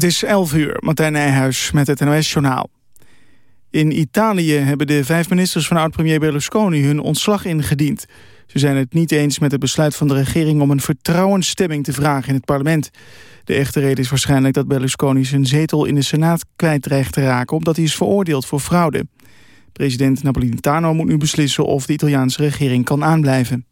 Het is 11 uur, Martijn Nijhuis met het NOS-journaal. In Italië hebben de vijf ministers van oud-premier Berlusconi hun ontslag ingediend. Ze zijn het niet eens met het besluit van de regering om een vertrouwensstemming te vragen in het parlement. De echte reden is waarschijnlijk dat Berlusconi zijn zetel in de Senaat kwijt dreigt te raken... omdat hij is veroordeeld voor fraude. President Napolitano moet nu beslissen of de Italiaanse regering kan aanblijven.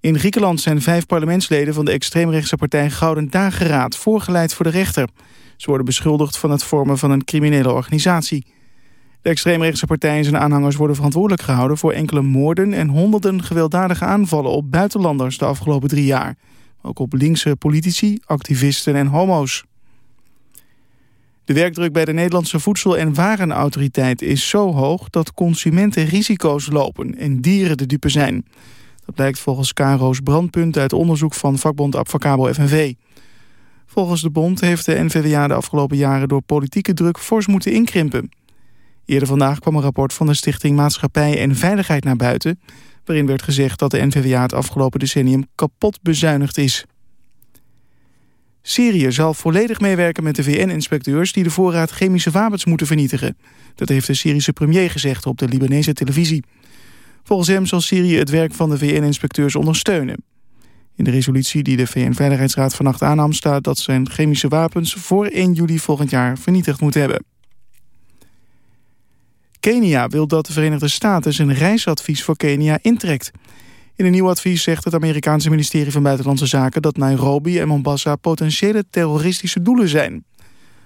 In Griekenland zijn vijf parlementsleden van de extreemrechtse partij Gouden Dageraad voorgeleid voor de rechter. Ze worden beschuldigd van het vormen van een criminele organisatie. De extreemrechtse partij en zijn aanhangers worden verantwoordelijk gehouden voor enkele moorden en honderden gewelddadige aanvallen op buitenlanders de afgelopen drie jaar. Ook op linkse politici, activisten en homo's. De werkdruk bij de Nederlandse Voedsel- en Warenautoriteit is zo hoog dat consumenten risico's lopen en dieren de dupe zijn. Dat blijkt volgens Caro's Brandpunt uit onderzoek van vakbond Advocabo FNV. Volgens de bond heeft de NVWA de afgelopen jaren door politieke druk fors moeten inkrimpen. Eerder vandaag kwam een rapport van de Stichting Maatschappij en Veiligheid naar buiten... waarin werd gezegd dat de NVWA het afgelopen decennium kapot bezuinigd is. Syrië zal volledig meewerken met de VN-inspecteurs... die de voorraad chemische wapens moeten vernietigen. Dat heeft de Syrische premier gezegd op de Libanese televisie. Volgens hem zal Syrië het werk van de VN-inspecteurs ondersteunen. In de resolutie die de VN-veiligheidsraad vannacht aannam... staat dat zijn chemische wapens voor 1 juli volgend jaar vernietigd moeten hebben. Kenia wil dat de Verenigde Staten zijn reisadvies voor Kenia intrekt. In een nieuw advies zegt het Amerikaanse ministerie van Buitenlandse Zaken... dat Nairobi en Mombasa potentiële terroristische doelen zijn.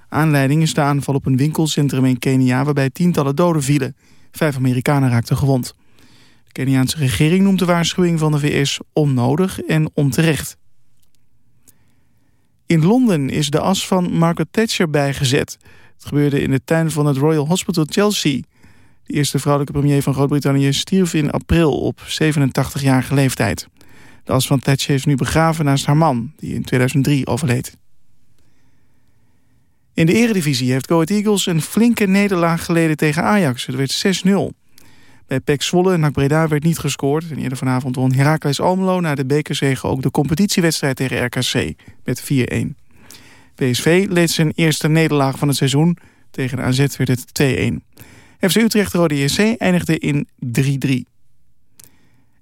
Aanleiding is de aanval op een winkelcentrum in Kenia... waarbij tientallen doden vielen. Vijf Amerikanen raakten gewond. De Keniaanse regering noemt de waarschuwing van de VS onnodig en onterecht. In Londen is de as van Margaret Thatcher bijgezet. Het gebeurde in de tuin van het Royal Hospital Chelsea. De eerste vrouwelijke premier van Groot-Brittannië stierf in april op 87-jarige leeftijd. De as van Thatcher is nu begraven naast haar man, die in 2003 overleed. In de eredivisie heeft Go Ahead Eagles een flinke nederlaag geleden tegen Ajax. Het werd 6-0. Bij PEC Zwolle en NAC werd niet gescoord. En eerder vanavond won Heracles Almelo na de bekerzege ook de competitiewedstrijd tegen RKC met 4-1. PSV leed zijn eerste nederlaag van het seizoen. Tegen AZ werd het 2-1. FC Utrecht Rode JC eindigde in 3-3.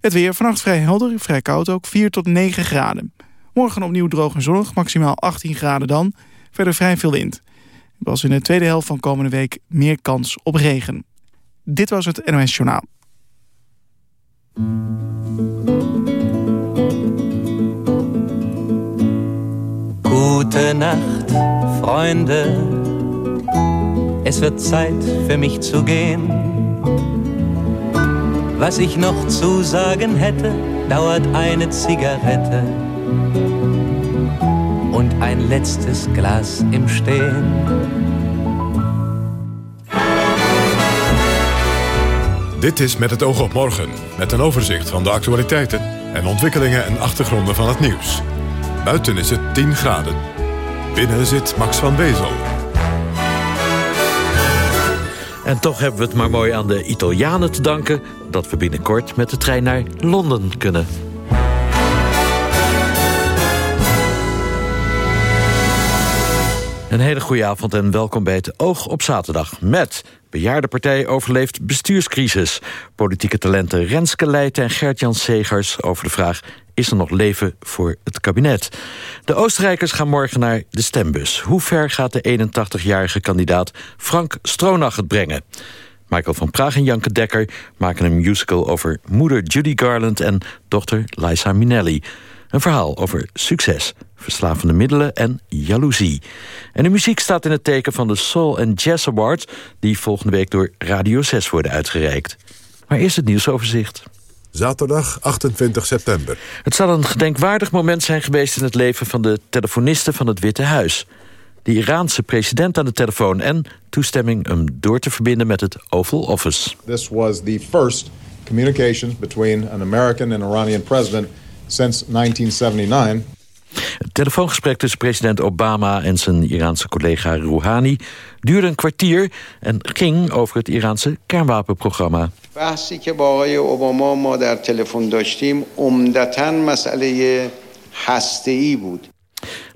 Het weer vannacht vrij helder, vrij koud ook, 4 tot 9 graden. Morgen opnieuw droog en zonnig, maximaal 18 graden dan. Verder vrij veel wind. Was in de tweede helft van komende week meer kans op regen. Dit was het NOS Journaal. Gute Nacht, Freunde. Es wird Zeit für mich zu gehen. Was ich noch zu sagen hätte, dauert eine Zigarette und ein letztes Glas im Stehen. Dit is Met het oog op morgen, met een overzicht van de actualiteiten... en ontwikkelingen en achtergronden van het nieuws. Buiten is het 10 graden. Binnen zit Max van Wezel. En toch hebben we het maar mooi aan de Italianen te danken... dat we binnenkort met de trein naar Londen kunnen. Een hele goede avond en welkom bij het Oog op Zaterdag... met Bejaardenpartij overleeft bestuurscrisis. Politieke talenten Renske Leijten en Gert-Jan Segers over de vraag... is er nog leven voor het kabinet? De Oostenrijkers gaan morgen naar de stembus. Hoe ver gaat de 81-jarige kandidaat Frank Stronach het brengen? Michael van Praag en Janke Dekker maken een musical over moeder Judy Garland... en dochter Liza Minnelli. Een verhaal over succes, verslavende middelen en jaloezie. En de muziek staat in het teken van de Soul and Jazz Awards... die volgende week door Radio 6 worden uitgereikt. Maar eerst het nieuwsoverzicht. Zaterdag 28 september. Het zal een gedenkwaardig moment zijn geweest in het leven van de telefoniste van het Witte Huis. De Iraanse president aan de telefoon en toestemming hem door te verbinden met het Oval Office. This was the first communications between an American and Iranian president since 1979. Het telefoongesprek tussen president Obama en zijn Iraanse collega Rouhani duurde een kwartier en ging over het Iraanse kernwapenprogramma. بحثی که با آقای اوباما ما در تلفن داشتیم عمدتا مسئله هسته‌ای بود.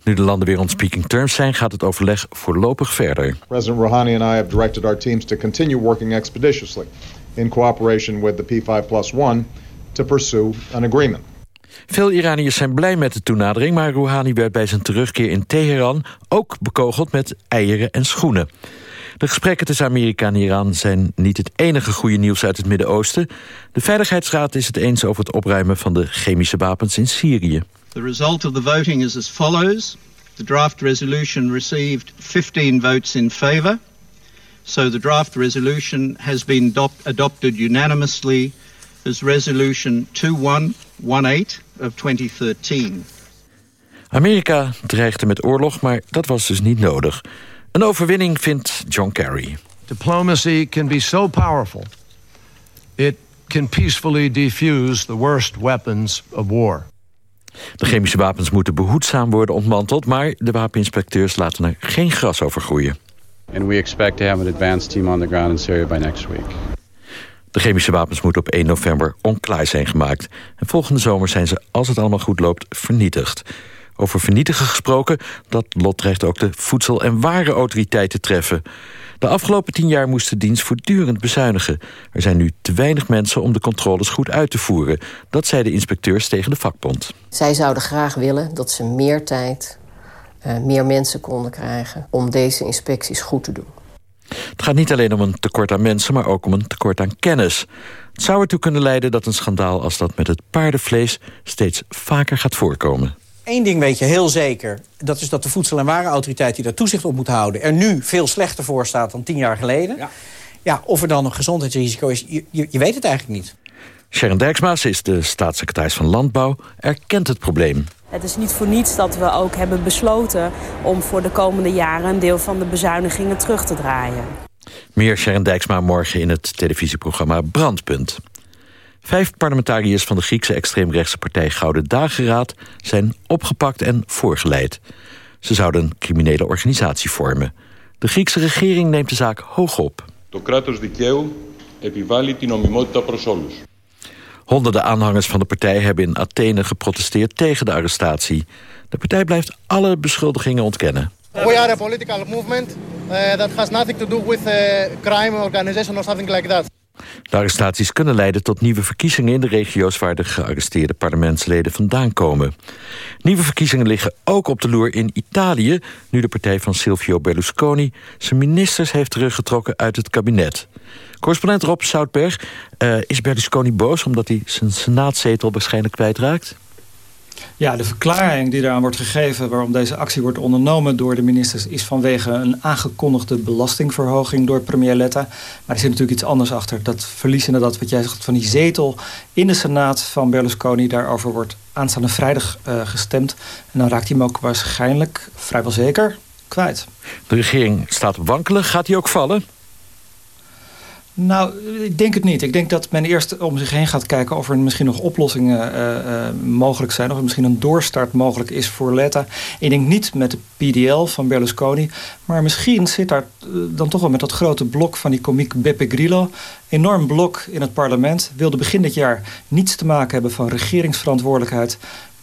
Nu de landen weer on speaking terms zijn, gaat het overleg voorlopig verder. President Rouhani and I have directed our teams to continue working expeditiously in cooperation with the P5 plus one to pursue an agreement. Veel Iraniërs zijn blij met de toenadering... maar Rouhani werd bij zijn terugkeer in Teheran ook bekogeld met eieren en schoenen. De gesprekken tussen Amerika en Iran zijn niet het enige goede nieuws uit het Midden-Oosten. De Veiligheidsraad is het eens over het opruimen van de chemische wapens in Syrië. The result of the voting is as follows. The draft resolution received 15 votes in favor. So the draft resolution has been adopted unanimously as resolution 2118 of 2013. Amerika dreigde met oorlog, maar dat was dus niet nodig. Een overwinning vindt John Kerry. Diplomacy can be so powerful. It can peacefully defuse the worst weapons of war. De chemische wapens moeten behoedzaam worden ontmanteld... maar de wapeninspecteurs laten er geen gras over groeien. And we expect to have an advanced team on the ground in Syria by next week. De chemische wapens moeten op 1 november onklaar zijn gemaakt. En volgende zomer zijn ze, als het allemaal goed loopt, vernietigd. Over vernietigen gesproken, dat lot dreigt ook de Voedsel- en Warenautoriteiten treffen. De afgelopen tien jaar moest de dienst voortdurend bezuinigen. Er zijn nu te weinig mensen om de controles goed uit te voeren. Dat zeiden inspecteurs tegen de vakbond. Zij zouden graag willen dat ze meer tijd, uh, meer mensen konden krijgen... om deze inspecties goed te doen. Het gaat niet alleen om een tekort aan mensen, maar ook om een tekort aan kennis. Het zou ertoe kunnen leiden dat een schandaal als dat met het paardenvlees... steeds vaker gaat voorkomen. Eén ding weet je heel zeker. Dat is dat de Voedsel- en Warenautoriteit die daar toezicht op moet houden... er nu veel slechter voor staat dan tien jaar geleden. Ja, ja of er dan een gezondheidsrisico is, je, je, je weet het eigenlijk niet. Sharon Dijksmaas is de staatssecretaris van Landbouw, erkent het probleem. Het is niet voor niets dat we ook hebben besloten om voor de komende jaren een deel van de bezuinigingen terug te draaien. Meer Sharon Dijksma morgen in het televisieprogramma Brandpunt. Vijf parlementariërs van de Griekse extreemrechtse partij Gouden Dageraad zijn opgepakt en voorgeleid. Ze zouden een criminele organisatie vormen. De Griekse regering neemt de zaak hoog op. Το κράτος δικαίου επιβάλλει την νομιμότητα προς όλους. Honderden aanhangers van de partij hebben in Athene geprotesteerd tegen de arrestatie. De partij blijft alle beschuldigingen ontkennen. We are a political movement uh, that has nothing to do with a crime organization or something like that. De arrestaties kunnen leiden tot nieuwe verkiezingen in de regio's waar de gearresteerde parlementsleden vandaan komen. Nieuwe verkiezingen liggen ook op de loer in Italië, nu de partij van Silvio Berlusconi zijn ministers heeft teruggetrokken uit het kabinet. Correspondent Rob Soutberg, uh, is Berlusconi boos omdat hij zijn senaatzetel waarschijnlijk kwijtraakt? Ja, de verklaring die eraan wordt gegeven... waarom deze actie wordt ondernomen door de ministers... is vanwege een aangekondigde belastingverhoging door premier Letta. Maar er zit natuurlijk iets anders achter. Dat verlies inderdaad, wat jij zegt, van die zetel in de Senaat van Berlusconi... daarover wordt aanstaande vrijdag uh, gestemd. En dan raakt hij hem ook waarschijnlijk, vrijwel zeker, kwijt. De regering staat wankelen. Gaat hij ook vallen? Nou, ik denk het niet. Ik denk dat men eerst om zich heen gaat kijken... of er misschien nog oplossingen uh, uh, mogelijk zijn. Of er misschien een doorstart mogelijk is voor Letta. Ik denk niet met de PDL van Berlusconi. Maar misschien zit daar uh, dan toch wel met dat grote blok van die komiek Beppe Grillo. Enorm blok in het parlement. Wilde begin dit jaar niets te maken hebben van regeringsverantwoordelijkheid.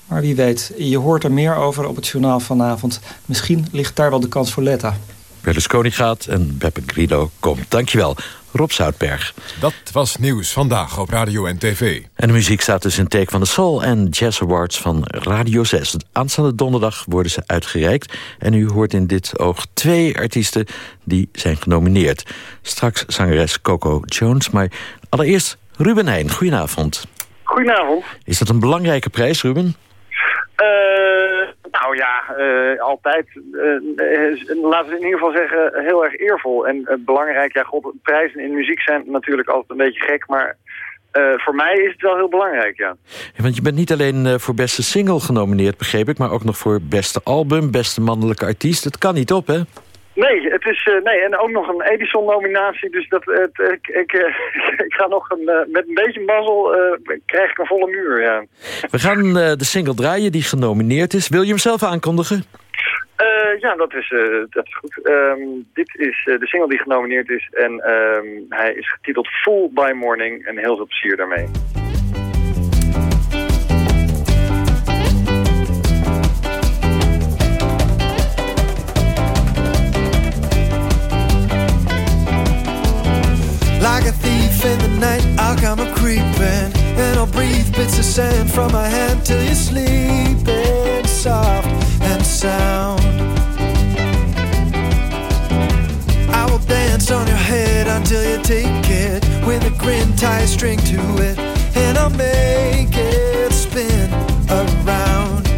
Maar wie weet, je hoort er meer over op het journaal vanavond. Misschien ligt daar wel de kans voor Letta. Berlusconi gaat en Beppe Grillo komt. Dankjewel. Rob Zoutberg. Dat was Nieuws Vandaag op Radio en TV. En de muziek staat dus in teken van de Soul en Jazz Awards van Radio 6. Aanstaande donderdag worden ze uitgereikt. En u hoort in dit oog twee artiesten die zijn genomineerd. Straks zangeres Coco Jones, maar allereerst Ruben Heijn. Goedenavond. Goedenavond. Is dat een belangrijke prijs, Ruben? Uh, nou ja, uh, altijd. Uh, laten we in ieder geval zeggen, heel erg eervol. En belangrijk, ja, god, prijzen in muziek zijn natuurlijk altijd een beetje gek, maar... voor mij is het wel heel belangrijk, ja. want je bent niet alleen voor beste single genomineerd, begreep ik... maar ook nog voor beste album, beste mannelijke artiest. Het kan niet op, hè? Nee, het is, uh, nee, en ook nog een Edison-nominatie. Dus dat, het, ik, ik, uh, ik ga nog een, uh, met een beetje mazzel krijg ik een volle muur, ja. We gaan de single draaien die genomineerd is. Wil je hem zelf aankondigen? ja, dat is, dat is goed. Um, dit is de single die genomineerd is. En um, hij is getiteld Full by Morning. En heel veel plezier daarmee. like I'm a creeping And I'll breathe bits of sand from my hand Till you're sleeping soft and sound. I will dance on your head until you take it With a grin, tie a string to it. And I'll make it spin around.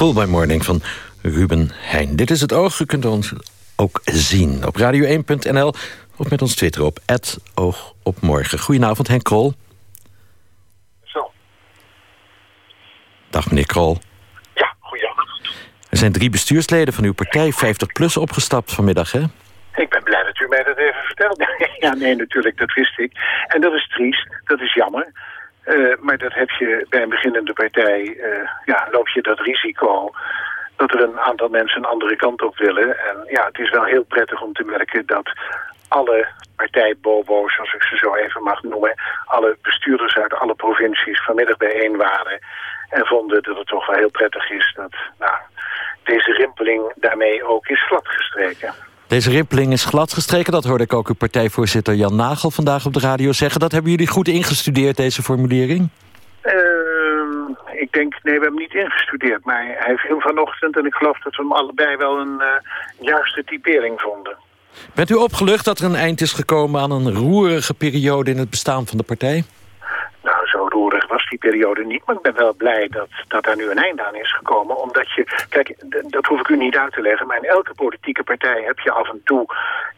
Full by Morning van Ruben Heijn. Dit is het oog. U kunt ons ook zien op radio1.nl of met ons Twitter op oog op morgen. Goedenavond, Henk Krol. Zo. Dag, meneer Krol. Ja, goedenavond. Er zijn drie bestuursleden van uw partij 50PLUS opgestapt vanmiddag, hè? Ik ben blij dat u mij dat even vertelt. ja, nee, natuurlijk, dat wist ik. En dat is triest, dat is jammer. Eh, maar dat heb je bij een beginnende partij, eh, ja, loop je dat risico dat er een aantal mensen een andere kant op willen. En ja, het is wel heel prettig om te merken dat alle partijbobo's, zoals ik ze zo even mag noemen, alle bestuurders uit alle provincies vanmiddag bijeen waren en vonden dat het toch wel heel prettig is dat nou, deze rimpeling daarmee ook is gladgestreken. Deze rimpeling is gladgestreken. Dat hoorde ik ook uw partijvoorzitter Jan Nagel vandaag op de radio zeggen. Dat hebben jullie goed ingestudeerd, deze formulering? Ehm, ik denk, nee, we hebben hem niet ingestudeerd. Maar hij viel vanochtend en ik geloof dat we hem allebei wel een eh, juiste typering vonden. Bent u opgelucht dat er een eind is gekomen aan een roerige periode in het bestaan van de partij? Nou, zo roerig was die periode niet. Maar ik ben wel blij dat, dat daar nu een einde aan is gekomen. Omdat je, kijk, dat hoef ik u niet uit te leggen. Maar in elke politieke partij heb je af en toe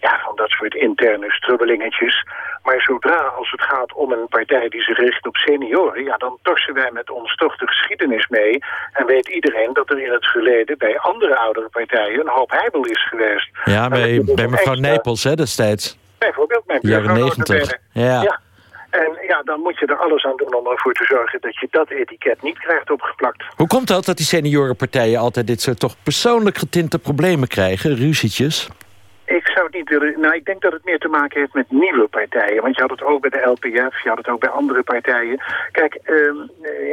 ja, van dat soort interne strubbelingetjes. Maar zodra als het gaat om een partij die zich richt op senioren... ja, dan torsen wij met ons toch de geschiedenis mee. En weet iedereen dat er in het verleden bij andere oudere partijen... een hoop heibel is geweest. Ja, bij, bij mevrouw Nepels hè, destijds. Bijvoorbeeld mijn Jaren negentig. Ja. ja. En ja, dan moet je er alles aan doen om ervoor te zorgen dat je dat etiket niet krijgt opgeplakt. Hoe komt dat dat die seniorenpartijen altijd dit soort toch persoonlijk getinte problemen krijgen, ruzietjes? Ik zou het niet willen... Nou, ik denk dat het meer te maken heeft met nieuwe partijen. Want je had het ook bij de LPF, je had het ook bij andere partijen. Kijk, ehm,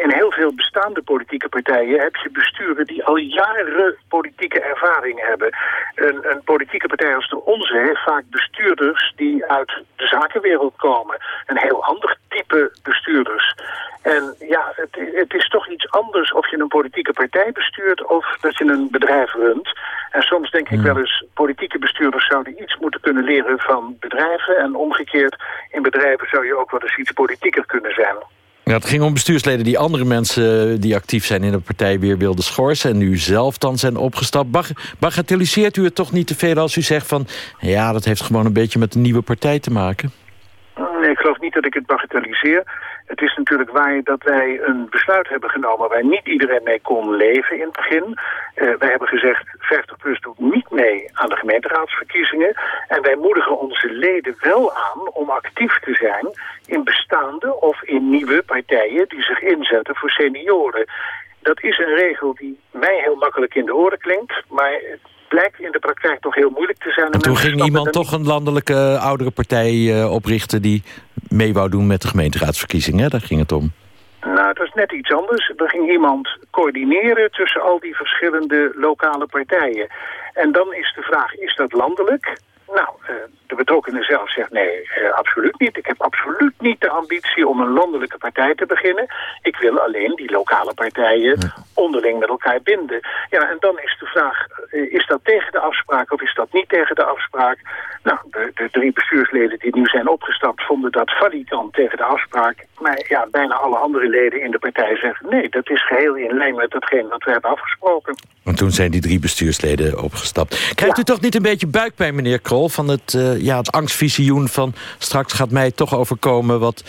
in heel veel bestaande politieke partijen heb je besturen die al jaren politieke ervaring hebben. Een, een politieke partij als de onze heeft vaak bestuurders die uit de zakenwereld komen. Een heel ander type bestuurders. En ja, het, het, is toch iets anders of je een politieke partij bestuurt of dat je een bedrijf runt. En soms denk ik wel eens, politieke bestuurders zouden iets moeten kunnen leren van bedrijven. En omgekeerd, in bedrijven zou je ook wel eens iets politieker kunnen zijn. Ja, het ging om bestuursleden die andere mensen die actief zijn in de partij weer wilden schorsen... en nu zelf dan zijn opgestapt. Bag bagatelliseert u het toch niet te veel als u zegt van... ja, dat heeft gewoon een beetje met de nieuwe partij te maken? Geloof niet dat ik het bagatelliseer. Het is natuurlijk waar dat wij een besluit hebben genomen waar niet iedereen mee kon leven in het begin. Uh, wij hebben gezegd 50PLUS doet niet mee aan de gemeenteraadsverkiezingen. En wij moedigen onze leden wel aan om actief te zijn in bestaande of in nieuwe partijen die zich inzetten voor senioren. Dat is een regel die mij heel makkelijk in de oren klinkt, maar blijkt in de praktijk toch heel moeilijk te zijn. En toen ging iemand toch een landelijke uh, oudere partij uh, oprichten... die mee wou doen met de gemeenteraadsverkiezingen, daar ging het om. Nou, het was net iets anders. Er ging iemand coördineren tussen al die verschillende lokale partijen. En dan is de vraag, is dat landelijk? Nou, uh, de betrokkenen zelf zegt nee, uh, absoluut niet. Ik heb absoluut niet de ambitie om een landelijke partij te beginnen. Ik wil alleen die lokale partijen onderling met elkaar binden. Ja, en dan is de vraag, uh, is dat tegen de afspraak of is dat niet tegen de afspraak? Nou, de, de drie bestuursleden die nu zijn opgestapt vonden dat valikant tegen de afspraak. Maar ja, bijna alle andere leden in de partij zeggen nee, dat is geheel in lijn met hetgeen wat we hebben afgesproken. Want toen zijn die drie bestuursleden opgestapt. Krijgt ja. u toch niet een beetje buikpijn, meneer Krol, van het... Uh, ja, het angstvisioen van straks gaat mij toch overkomen... wat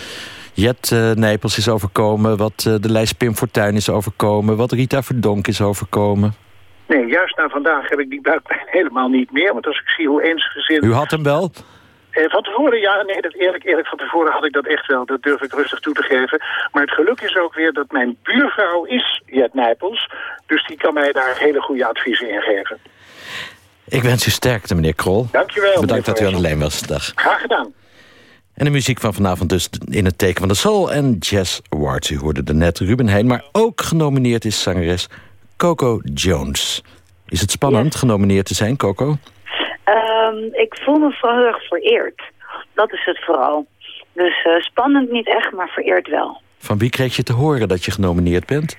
Jet uh, Nijpels is overkomen, wat uh, de lijst Pim Fortuyn is overkomen... wat Rita Verdonk is overkomen. Nee, juist na vandaag heb ik die buikpijn helemaal niet meer. Want als ik zie hoe eensgezind... U had hem wel? Eh, van tevoren, ja, nee, dat eerlijk, eerlijk, van tevoren had ik dat echt wel. Dat durf ik rustig toe te geven. Maar het geluk is ook weer dat mijn buurvrouw is Jet Nijpels. Dus die kan mij daar hele goede adviezen in geven. Ik wens u sterkte, meneer Krol. Dankjewel. Bedankt dat u aan de lijn was. Dag. Graag gedaan. En de muziek van vanavond dus in het teken van de soul en jazz awards. U hoorde er net Ruben Heijn, maar ook genomineerd is zangeres Coco Jones. Is het spannend genomineerd te zijn, Coco? Um, ik voel me vooral heel erg vereerd. Dat is het vooral. Dus uh, spannend niet echt, maar vereerd wel. Van wie kreeg je te horen dat je genomineerd bent?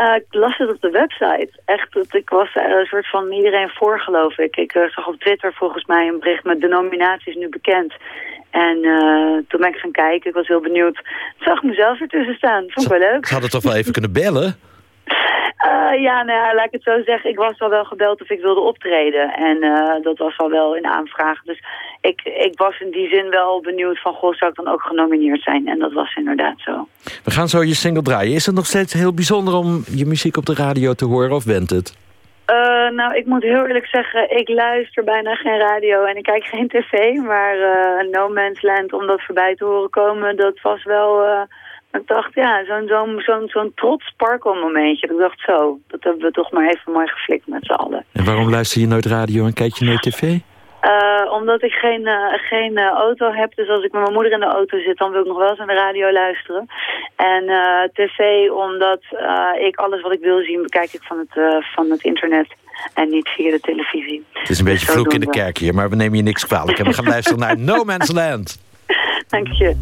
Uh, ik las het op de website. Echt, ik was uh, een soort van iedereen voor, geloof ik. Ik uh, zag op Twitter volgens mij een bericht met de nominaties nu bekend. En toen ben ik gaan kijken, ik was heel benieuwd. Zag mezelf ertussen staan, vond ik wel leuk. Ze hadden toch wel even kunnen bellen? Uh, ja, nou ja, laat ik het zo zeggen. Ik was al wel gebeld of ik wilde optreden. En uh, dat was al wel in aanvraag. Dus ik, ik was in die zin wel benieuwd van... goh, zou ik dan ook genomineerd zijn? En dat was inderdaad zo. We gaan zo je single draaien. Is het nog steeds heel bijzonder om je muziek op de radio te horen of went het? Uh, nou, ik moet heel eerlijk zeggen, ik luister bijna geen radio en ik kijk geen tv. Maar No Man's Land, om dat voorbij te horen komen, dat was wel... Ik dacht, ja, zo'n zo'n zo'n zo'n trots sparkle momentje. Ik dacht zo, dat hebben we toch maar even mooi geflikt met z'n allen. En waarom luister je nooit radio en kijk je nooit tv? Uh, omdat ik geen, uh, geen uh, auto heb. Dus als ik met mijn moeder in de auto zit, dan wil ik nog wel eens aan de radio luisteren. En tv, omdat ik alles wat ik wil zien, bekijk ik van het, van het internet. En niet via de televisie. Het is een beetje dus vloek in de kerk hier, maar we nemen je niks kwalijk. En we gaan luisteren naar No Man's Land. Dank je.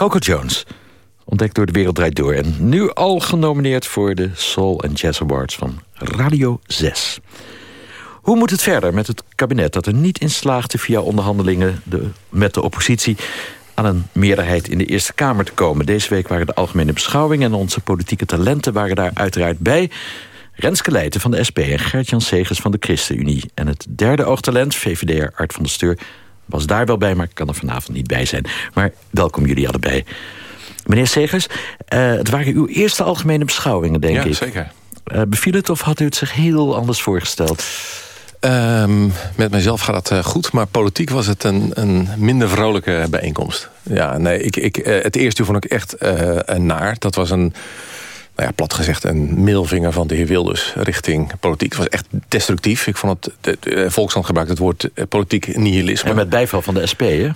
Coco Jones. Ontdekt door de wereld draait door. En nu al genomineerd voor de Soul and Jazz Awards van Radio 6. Hoe moet het verder met het kabinet dat er niet in slaagde... via onderhandelingen de, met de oppositie... aan een meerderheid in de Eerste Kamer te komen? Deze week waren de algemene beschouwingen... en onze politieke talenten waren daar uiteraard bij... Renske Leijten van de SP en Gert-Jan Segers van de ChristenUnie. En het derde oogtalent, VVD'er Art van der Steur... was daar wel bij, maar kan er vanavond niet bij zijn. Maar welkom jullie allebei. Meneer Segers, eh, het waren uw eerste algemene beschouwingen, denk Ja, ik. zeker. Eh, beviel het of had u het zich heel anders voorgesteld? Ehm, met mijzelf gaat het eh, goed, maar politiek was het een, een minder vrolijke bijeenkomst. Ja, nee, ik, ik, het eerste uur vond ik echt een naar. Dat was een, nou ja, plat gezegd, een middelvinger van de heer Wilders richting politiek. Het was echt destructief. Ik vond het, de, de, Volkskrant gebruikt het woord eh, politiek nihilisme. En met bijval van de SP, hè?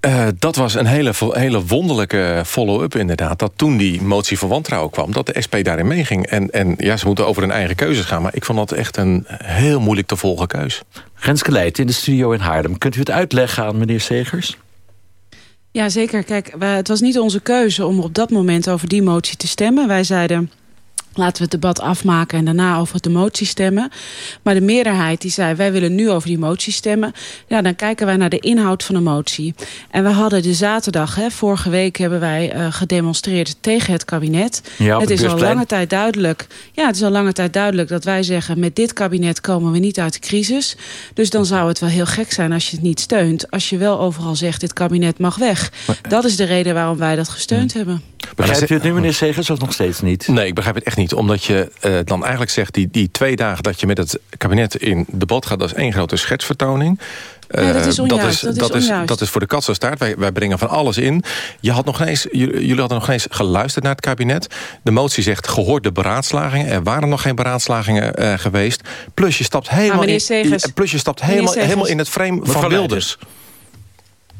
Eh, dat was een hele, hele wonderlijke follow-up inderdaad. Dat toen die motie van wantrouwen kwam, dat de SP daarin meeging. En, en ja, ze moeten over hun eigen keuzes gaan. Maar ik vond dat echt een heel moeilijk te volgen keus. Renske Leijten in de studio in Haarlem. Kunt u het uitleggen aan meneer Segers? Ja, zeker. Kijk, het was niet onze keuze om op dat moment over die motie te stemmen. Wij zeiden, laten we het debat afmaken en daarna over de motie stemmen. Maar de meerderheid die zei, wij willen nu over die motie stemmen. Ja, dan kijken wij naar de inhoud van de motie. En we hadden de zaterdag, hè, vorige week hebben wij eh, gedemonstreerd tegen het kabinet. Ja, het het is al lange tijd duidelijk. Ja, het is al lange tijd duidelijk dat wij zeggen, met dit kabinet komen we niet uit de crisis. Dus dan zou het wel heel gek zijn als je het niet steunt. Als je wel overal zegt, dit kabinet mag weg. Dat is de reden waarom wij dat gesteund hebben. Begrijpt u het nu, meneer Segers, of nog steeds niet? Nee, ik begrijp het echt niet. Omdat je eh, dan eigenlijk zegt, die, die twee dagen dat je met het kabinet in debat gaat... dat is één grote schetsvertoning. Nee, dat is Eh, onjuist, dat is dat, is, dat is voor de katsenstaart. Wij, wij brengen van alles in. Je had nog eens, jullie, hadden nog eens geluisterd naar het kabinet. De motie zegt gehoord de beraadslagingen. Er waren nog geen beraadslagingen eh, geweest. Plus je stapt helemaal, in, plus je stapt helemaal, helemaal in het frame Mevrouw van. Wilders.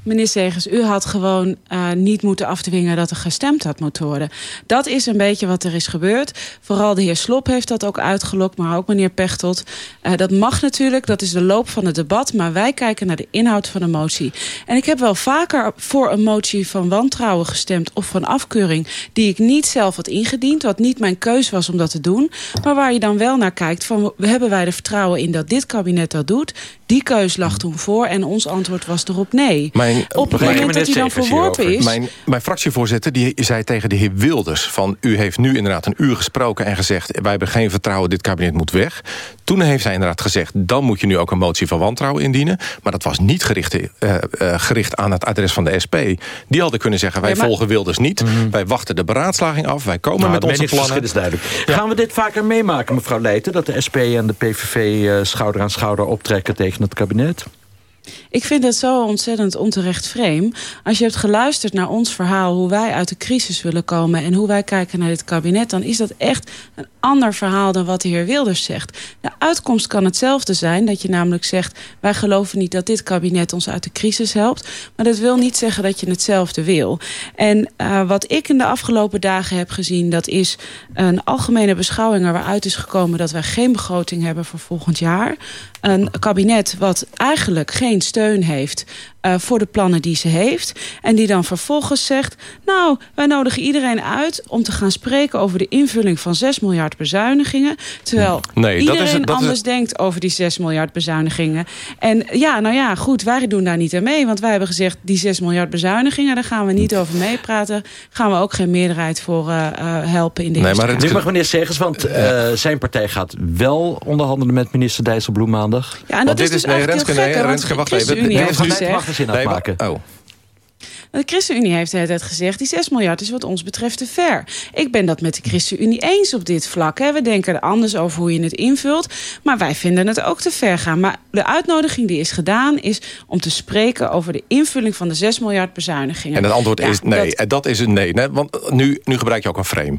Meneer Segers, u had gewoon uh, niet moeten afdwingen dat er gestemd had moeten worden. Dat is een beetje wat er is gebeurd. Vooral de heer Slop heeft dat ook uitgelokt, maar ook meneer Pechtold. Uh, dat mag natuurlijk, dat is de loop van het debat, maar wij kijken naar de inhoud van de motie. En ik heb wel vaker voor een motie van wantrouwen gestemd of van afkeuring, die ik niet zelf had ingediend, wat niet mijn keus was om dat te doen, maar waar je dan wel naar kijkt van hebben wij er vertrouwen in dat dit kabinet dat doet? Die keus lag toen voor en ons antwoord was erop nee. Mijn, Op het moment dat hij dan verworpen is... Mijn, mijn fractievoorzitter die zei tegen de heer Wilders... van u heeft nu inderdaad een uur gesproken en gezegd... wij hebben geen vertrouwen, dit kabinet moet weg. Toen heeft hij inderdaad gezegd... dan moet je nu ook een motie van wantrouwen indienen. Maar dat was niet gericht, uh, uh, gericht aan het adres van de SP. Die hadden kunnen zeggen, wij ja, maar... volgen Wilders niet. Mm -hmm. Wij wachten de beraadslaging af, wij komen nou, met onze plannen. Is duidelijk. Ja. Gaan we dit vaker meemaken, mevrouw Leijten... dat de SP en de PVV uh, schouder aan schouder optrekken tegen het kabinet? Ik vind het zo ontzettend onterecht vreemd. Als je hebt geluisterd naar ons verhaal... hoe wij uit de crisis willen komen... en hoe wij kijken naar dit kabinet... dan is dat echt een ander verhaal dan wat de heer Wilders zegt. De uitkomst kan hetzelfde zijn. Dat je namelijk zegt... wij geloven niet dat dit kabinet ons uit de crisis helpt. Maar dat wil niet zeggen dat je hetzelfde wil. En uh, wat ik in de afgelopen dagen heb gezien... dat is een algemene beschouwing waaruit is gekomen... dat wij geen begroting hebben voor volgend jaar. Een kabinet wat eigenlijk geen steun heeft uh, voor de plannen die ze heeft. En die dan vervolgens zegt... nou, wij nodigen iedereen uit om te gaan spreken... over de invulling van 6 miljard bezuinigingen. Terwijl nee, iedereen dat is, dat anders is... denkt over die 6 miljard bezuinigingen. En ja, nou ja, goed, wij doen daar niet aan mee. Want wij hebben gezegd, die 6 miljard bezuinigingen... daar gaan we niet over meepraten. Gaan we ook geen meerderheid voor uh, uh, helpen in de nee, maar Nu mag meneer Segers, want zijn partij gaat wel onderhandelen... met minister Dijsselbloem maandag. Ja, en dat is, dus nee, Renske, nee, Renske, wacht even. Zin. Nee, oh. De ChristenUnie heeft de hele tijd gezegd... die 6 miljard is wat ons betreft te ver. Ik ben dat met de ChristenUnie eens op dit vlak. Hè. We denken er anders over hoe je het invult. Maar wij vinden het ook te ver gaan. Maar de uitnodiging die is gedaan... is om te spreken over de invulling van de 6 miljard bezuinigingen. En het antwoord ja, is nee. Dat... dat is een nee. nee. Want nu, nu gebruik je ook een frame.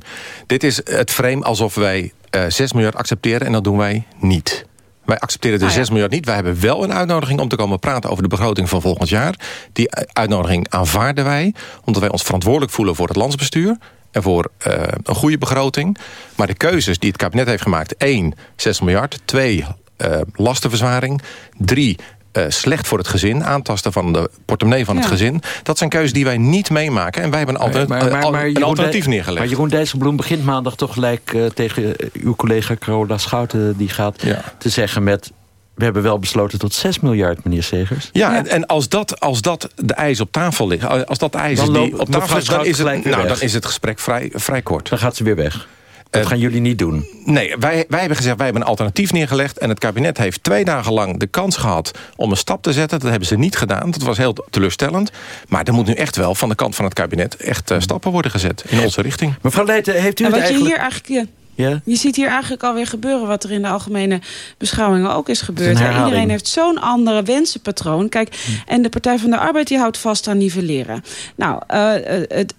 Dit is het frame alsof wij uh, 6 miljard accepteren... en dat doen wij niet. Wij accepteren de ah, ja. 6 miljard niet. Wij hebben wel een uitnodiging om te komen praten over de begroting van volgend jaar. Die uitnodiging aanvaarden wij, omdat wij ons verantwoordelijk voelen voor het landsbestuur en voor uh, een goede begroting. Maar de keuzes die het kabinet heeft gemaakt... één, 6 miljard. twee, uh, lastenverzwaring. Drie, uh, slecht voor het gezin. Aantasten van de portemonnee van ja. het gezin. Dat zijn keuzes die wij niet meemaken. En wij hebben een, alternat maar, maar, maar, een alternatief neergelegd. Maar Jeroen Dijsselbloem begint maandag toch gelijk uh, tegen uw collega Carola Schouten... die gaat ja. te zeggen met... We hebben wel besloten tot 6 miljard, meneer Segers. Ja, ja. En, en, als, dat, als dat de ijs op tafel ligt... als dat ijs die op tafel ligt... Dan is, het, nou, dan is het gesprek vrij, vrij kort. Dan gaat ze weer weg. Dat uh, gaan jullie niet doen? Nee, wij, wij hebben gezegd, wij hebben een alternatief neergelegd... en het kabinet heeft twee dagen lang de kans gehad om een stap te zetten. Dat hebben ze niet gedaan. Dat was heel teleurstellend. Maar er moet nu echt wel van de kant van het kabinet... echt uh, stappen worden gezet in onze richting. Mevrouw Leijten, heeft u en het wat eigenlijk... je hier eigenlijk... Ja. Je ziet hier eigenlijk alweer gebeuren wat er in de algemene beschouwingen ook is gebeurd. Is Iedereen heeft zo'n andere wensenpatroon. Kijk, hm. en de Partij van de Arbeid die houdt vast aan nivelleren. Nou, uh,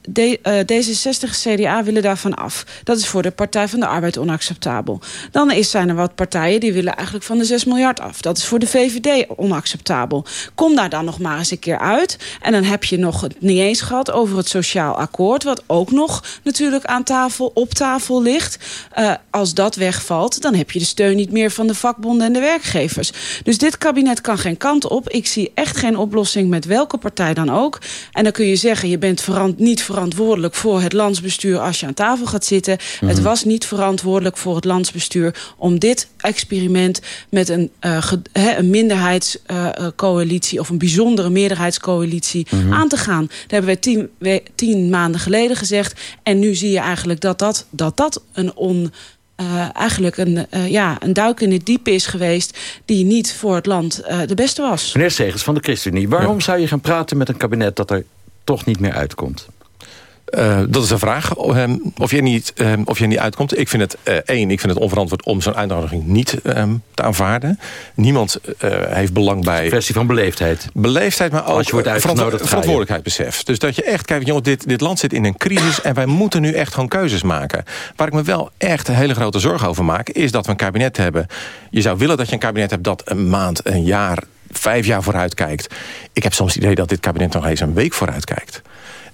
de, uh, D66 CDA willen daarvan af. Dat is voor de Partij van de Arbeid onacceptabel. Dan is, zijn er wat partijen die willen eigenlijk van de 6 miljard af. Dat is voor de VVD onacceptabel. Kom daar dan nog maar eens een keer uit. En dan heb je nog het niet eens gehad over het sociaal akkoord. Wat ook nog natuurlijk aan tafel, op tafel ligt. Uh, als dat wegvalt, dan heb je de steun niet meer van de vakbonden en de werkgevers. Dus dit kabinet kan geen kant op. Ik zie echt geen oplossing met welke partij dan ook. En dan kun je zeggen, je bent verant niet verantwoordelijk voor het landsbestuur als je aan tafel gaat zitten. Mm -hmm. Het was niet verantwoordelijk voor het landsbestuur om dit experiment met een, uh, een minderheidscoalitie uh, of een bijzondere meerderheidscoalitie mm -hmm. aan te gaan. Dat hebben wij tien, tien maanden geleden gezegd. En nu zie je eigenlijk dat dat, dat, dat een on uh, eigenlijk een, uh, ja, een duik in het diepe is geweest... die niet voor het land uh, de beste was. Meneer Segers van de ChristenUnie, waarom ja. zou je gaan praten met een kabinet... dat er toch niet meer uitkomt? Uh, dat is een vraag, um, of, je niet, um, of je niet uitkomt. Ik vind het, uh, één, ik vind het onverantwoord om zo'n uitnodiging niet um, te aanvaarden. Niemand uh, heeft belang bij... Een kwestie van beleefdheid. Beleefdheid, maar ook Als je wordt verantwo verantwoordelijkheidsbesef. Dus dat je echt kijkt, jongen, dit, dit land zit in een crisis... en wij moeten nu echt gewoon keuzes maken. Waar ik me wel echt een hele grote zorg over maak... is dat we een kabinet hebben. Je zou willen dat je een kabinet hebt dat een maand, een jaar vijf jaar vooruit kijkt. Ik heb soms het idee dat dit kabinet nog eens een week vooruit kijkt.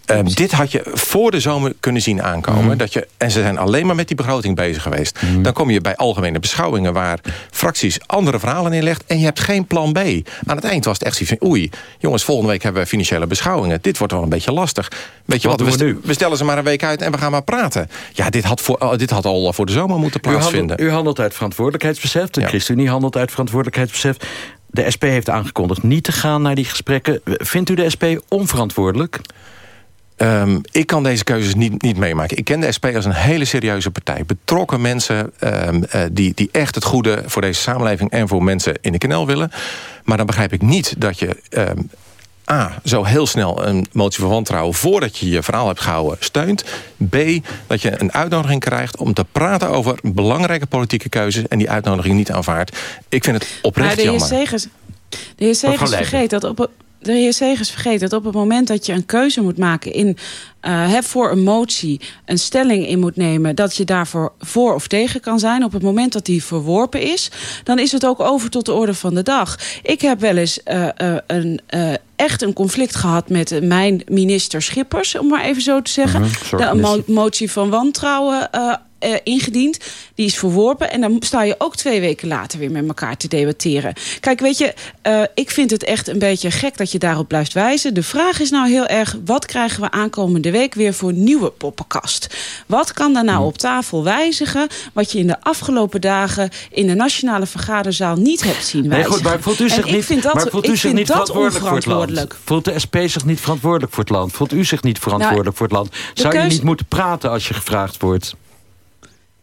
Ehm, dit had je voor de zomer kunnen zien aankomen. Mhm. Dat je, en ze zijn alleen maar met die begroting bezig geweest. Dan kom je bij algemene beschouwingen... waar fracties andere verhalen neerlegt... en je hebt geen plan B. Aan het eind was het echt zoiets van... oei, jongens, volgende week hebben we financiële beschouwingen. Dit wordt wel een beetje lastig. Weet je Wat we we, nu? we stellen ze maar een week uit en we gaan maar praten. Ja, dit had, voor, oh, dit had al voor de zomer moeten U handelt, plaatsvinden. u handelt uit verantwoordelijkheidsbesef. De ChristenUnie handelt uit verantwoordelijkheidsbesef. De SP heeft aangekondigd niet te gaan naar die gesprekken. Vindt u de SP onverantwoordelijk? Ehm, ik kan deze keuzes niet, niet meemaken. Ik ken de SP als een hele serieuze partij. Betrokken mensen ehm, eh, die, die echt het goede voor deze samenleving... en voor mensen in de knel willen. Maar dan begrijp ik niet dat je... ehm, A, zo heel snel een motie van wantrouwen... voordat je je verhaal hebt gehouden, steunt. B, dat je een uitnodiging krijgt om te praten over belangrijke politieke keuzes... en die uitnodiging niet aanvaardt. Ik vind het oprecht Maar de heer jammer. De heer Segers vergeet dat op de heer Segers vergeet dat op het moment dat je een keuze moet maken in hè, voor een motie, een stelling in moet nemen, dat je daarvoor voor of tegen kan zijn. Op het moment dat die verworpen is, dan is het ook over tot de orde van de dag. Ik heb wel eens eh, eh, een, echt een conflict gehad met mijn minister Schippers, om maar even zo te zeggen. Mhm, De- een mo- minister. motie van wantrouwen eh, eh, ingediend. Die is verworpen. En dan sta je ook twee weken later weer met elkaar te debatteren. Kijk, weet je, eh, ik vind het echt een beetje gek dat je daarop blijft wijzen. De vraag is nou heel erg, wat krijgen we aankomende week weer voor nieuwe poppenkast? Wat kan daar nou op tafel wijzigen... wat je in de afgelopen dagen in de nationale vergaderzaal niet hebt zien Nee, wijzigen? goed, maar voelt u zich en niet, ik vind dat, maar voelt u ik zich vind niet dat verantwoordelijk voor het land? onverantwoordelijk. Voelt de SP zich niet verantwoordelijk voor het land? Voelt u zich niet verantwoordelijk voor het land? Zou je niet moeten praten als je gevraagd wordt?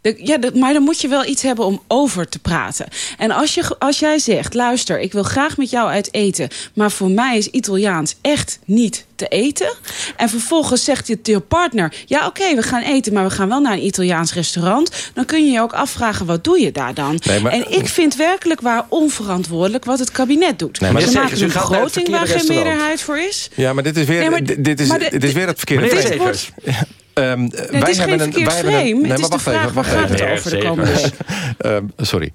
Ja, maar dan moet je wel iets hebben om over te praten. En als, je, als jij zegt, luister, ik wil graag met jou uit eten... maar voor mij is Italiaans echt niet te eten... en vervolgens zegt je je partner... ja, oké, we gaan eten, maar we gaan wel naar een Italiaans restaurant... dan kun je je ook afvragen, wat doe je daar dan? Nee, maar- En ik vind werkelijk waar onverantwoordelijk wat het kabinet doet. Nee, maar Ze maken een het begroting waar geen meerderheid voor is. Ja, maar dit is weer, Nee, maar dit, dit is, dit is weer het verkeerde. Segers. Ehm, het wij is geen hebben een, wij hebben een, nee, Het is maar wacht even, waar wacht gaat het even. over de komende week? Ehm, sorry.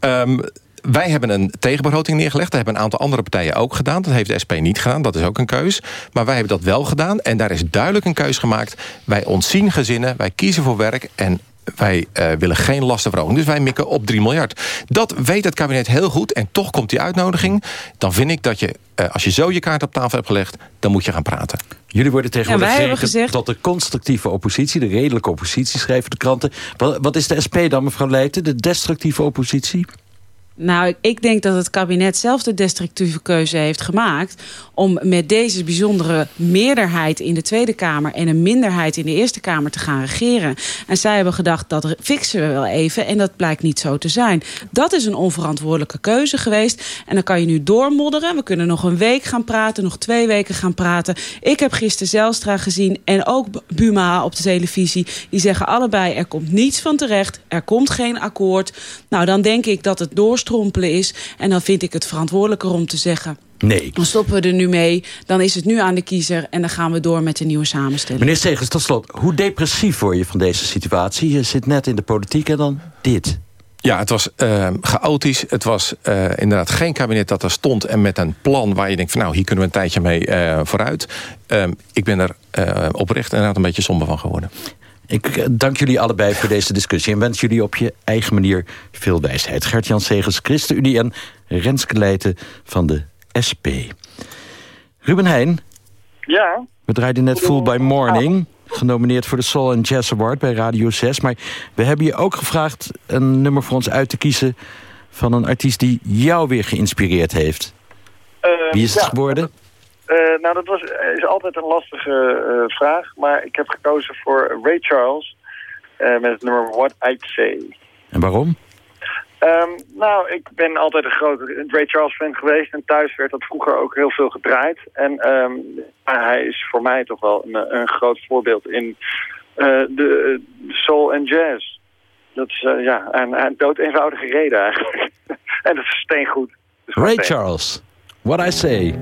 Ehm, wij hebben een tegenbegroting neergelegd. Dat hebben een aantal andere partijen ook gedaan. Dat heeft de SP niet gedaan. Dat is ook een keus. Maar wij hebben dat wel gedaan. En daar is duidelijk een keus gemaakt. Wij ontzien gezinnen. Wij kiezen voor werk. En wij eh, willen geen lastenverhoging. Dus wij mikken op 3 miljard. Dat weet het kabinet heel goed. En toch komt die uitnodiging. Dan vind ik dat je, eh, als je zo je kaart op tafel hebt gelegd... dan moet je gaan praten. Jullie worden tegenwoordig Ja, gezegd- tot de constructieve oppositie... de redelijke oppositie, schrijven de kranten. Wat, wat is de SP dan, mevrouw Leijten? De destructieve oppositie? Nou, ik- denk dat het kabinet zelf de destructieve keuze heeft gemaakt... om met deze bijzondere meerderheid in de Tweede Kamer... en een minderheid in de Eerste Kamer te gaan regeren. En zij hebben gedacht, dat fixen we wel even. En dat blijkt niet zo te zijn. Dat is een onverantwoordelijke keuze geweest. En dan kan je nu doormodderen. We kunnen nog een week gaan praten, nog twee weken gaan praten. Ik heb gisteren Zelstra gezien en ook Buma op de televisie. Die zeggen allebei, er komt niets van terecht. Er komt geen akkoord. Nou, dan denk ik dat het is. En dan vind ik het verantwoordelijker om te zeggen... Nee. Dan stoppen we er nu mee. Dan is het nu aan de kiezer. En dan gaan we door met de nieuwe samenstelling. Meneer Segers, tot slot. Hoe depressief word je van deze situatie? Je zit net in de politiek en dan dit. Ja, het was eh, chaotisch. Het was eh, inderdaad geen kabinet dat er stond... en met een plan waar je denkt van nou, hier kunnen we een tijdje mee eh, vooruit. Ehm, ik ben er eh, oprecht inderdaad een beetje somber van geworden. Ik eh, dank jullie allebei voor deze discussie... en wens jullie op je eigen manier veel wijsheid. Gert-Jan Segers, ChristenUnie en Renske Leijten van de SP. Ruben Heijn, Ja, we draaiden net Full by Morning... genomineerd voor de Soul and Jazz Award bij Radio 6. Maar we hebben je ook gevraagd een nummer voor ons uit te kiezen... van een artiest die jou weer geïnspireerd heeft. eh, Wie is het ja, geworden? Eh, nou, dat was, is altijd een lastige eh, vraag. Maar ik heb gekozen voor Ray Charles eh, met het nummer What I'd Say. En waarom? Ehm, nou, ik ben altijd een grote Ray Charles fan geweest. En thuis werd dat vroeger ook heel veel gedraaid. En ehm, hij is voor mij toch wel een, een groot voorbeeld in de, soul en jazz. Dat is ja, een, een dood eenvoudige reden eigenlijk. en dat is steengoed. Ray. Charles, What I Say.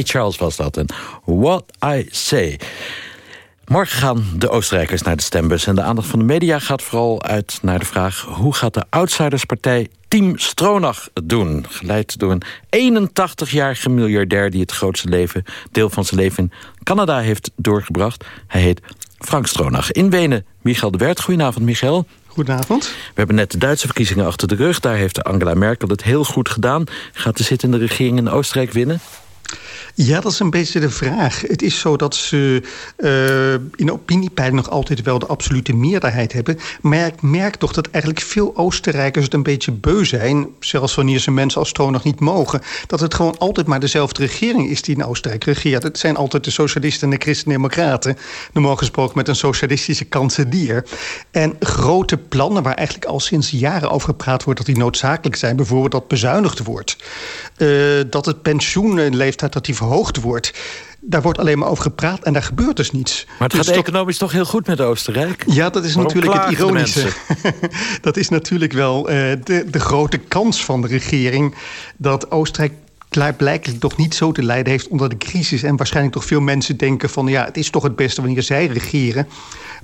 Ray Charles was dat. En What I Say. Morgen gaan de Oostenrijkers naar de stembus. En de aandacht van de media gaat vooral uit naar de vraag... hoe gaat de outsiderspartij Team Stronach het doen? Geleid door een 81-jarige miljardair... die het grootste leven, deel van zijn leven in Canada heeft doorgebracht. Hij heet Frank Stronach. In Wenen, Michael de Wert. Goedenavond, Michael. Goedenavond. We hebben net de Duitse verkiezingen achter de rug. Daar heeft Angela Merkel het heel goed gedaan. Gaat de zittende regering in Oostenrijk winnen? Ja, dat is een beetje de vraag. Het is zo dat ze uh, in opiniepeiling nog altijd wel de absolute meerderheid hebben. Maar ik merk toch dat eigenlijk veel Oostenrijkers het een beetje beu zijn. Zelfs wanneer ze mensen als Stroon nog niet mogen. Dat het gewoon altijd maar dezelfde regering is die in Oostenrijk regeert. Het zijn altijd de socialisten en de christen-democraten. Normaal gesproken met een socialistische kanselier. En grote plannen waar eigenlijk al sinds jaren over gepraat wordt... dat die noodzakelijk zijn. Bijvoorbeeld dat bezuinigd wordt. Uh, dat het pensioenleeftijd dat die verhoogd wordt. Daar wordt alleen maar over gepraat en daar gebeurt dus niets. Maar het dus gaat economisch toch heel goed met Oostenrijk? Ja, dat is Waarom natuurlijk het ironische. dat is natuurlijk wel uh, de, de grote kans van de regering... dat Oostenrijk klaarblijkelijk toch niet zo te lijden heeft onder de crisis. En waarschijnlijk toch veel mensen denken van... ja, het is toch het beste wanneer zij regeren.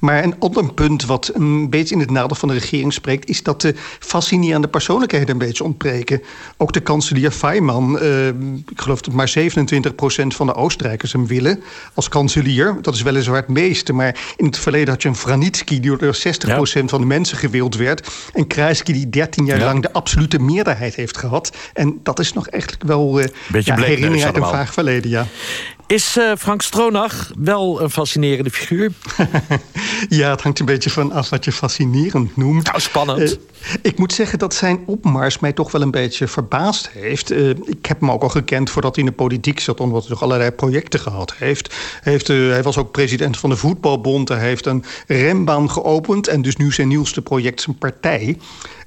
Maar een ander punt wat een beetje in het nadeel van de regering spreekt... is dat de fascinerende persoonlijkheden een beetje ontbreken. Ook de kanselier Feynman, uh, ik geloof dat maar 27% van de Oostenrijkers hem willen... als kanselier, dat is weliswaar het meeste... maar in het verleden had je een Vranitsky... die door 60% ja. van de mensen gewild werd... en Kreisky die 13 jaar ja. lang de absolute meerderheid heeft gehad. En dat is nog eigenlijk wel uh, ja, herinnering uit een vaag verleden, ja. Is uh, Frank Stronach wel een fascinerende figuur? ja, het hangt een beetje van af wat je fascinerend noemt. Nou, spannend. Uh, ik moet zeggen dat zijn opmars mij toch wel een beetje verbaasd heeft. Uh, ik heb hem ook al gekend voordat hij in de politiek zat... omdat hij toch allerlei projecten gehad heeft. Hij, heeft hij was ook president van de Voetbalbond. Hij heeft een rembaan geopend... en dus nu zijn nieuwste project zijn partij.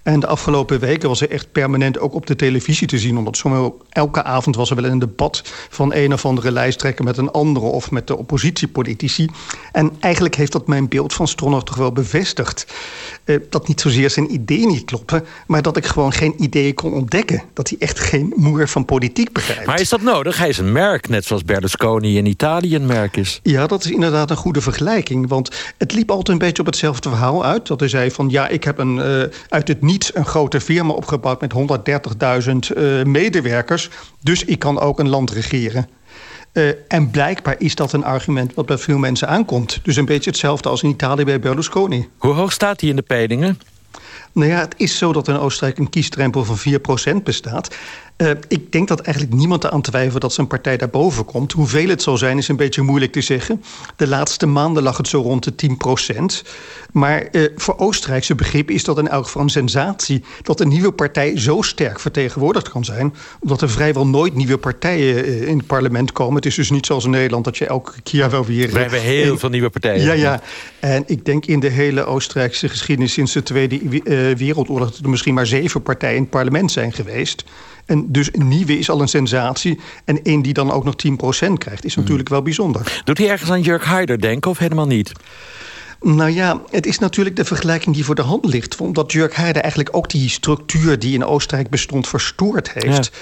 En de afgelopen weken was er echt permanent ook op de televisie te zien. Omdat zo elke avond was er wel een debat van een of andere lijsttrekker met een andere of met de oppositiepolitici. En eigenlijk heeft dat mijn beeld van Stronach toch wel bevestigd. Eh, dat niet zozeer zijn ideeën niet kloppen, maar dat ik gewoon geen ideeën kon ontdekken. Dat hij echt geen moer van politiek begrijpt. Maar is dat nodig? Hij is een merk, net zoals Berlusconi in Italië een merk is. Ja, dat is inderdaad een goede vergelijking. Want het liep altijd een beetje op hetzelfde verhaal uit. Dat hij zei van ja, ik heb een, uh, uit het niets een grote firma opgebouwd met 130.000 uh, medewerkers. Dus ik kan ook een land regeren. Uh, en blijkbaar is dat een argument wat bij veel mensen aankomt. Dus een beetje hetzelfde als in Italië bij Berlusconi. Hoe hoog staat hij in de peilingen? Nou ja, het is zo dat in Oostenrijk een kiesdrempel van 4% bestaat. Uh, ik denk dat eigenlijk niemand aan twijfelt dat zijn partij daarboven komt. Hoeveel het zal zijn is een beetje moeilijk te zeggen. De laatste maanden lag het zo rond de 10 procent. Maar uh, voor Oostenrijkse begrippen is dat in elk geval een sensatie... dat een nieuwe partij zo sterk vertegenwoordigd kan zijn... omdat er vrijwel nooit nieuwe partijen uh, in het parlement komen. Het is dus niet zoals in Nederland dat je elke keer wel weer... We hebben heel veel nieuwe partijen. Ja, ja. En ik denk in de hele Oostenrijkse geschiedenis... sinds de Tweede Wereldoorlog... dat er misschien maar zeven partijen in het parlement zijn geweest... En dus een nieuwe is al een sensatie. En één die dan ook nog 10% krijgt, is natuurlijk wel bijzonder. Doet hij ergens aan Jurk Haider denken of helemaal niet? Nou ja, het is natuurlijk de vergelijking die voor de hand ligt. Omdat Jurk Haider eigenlijk ook die structuur die in Oostenrijk bestond verstoord heeft. Ja.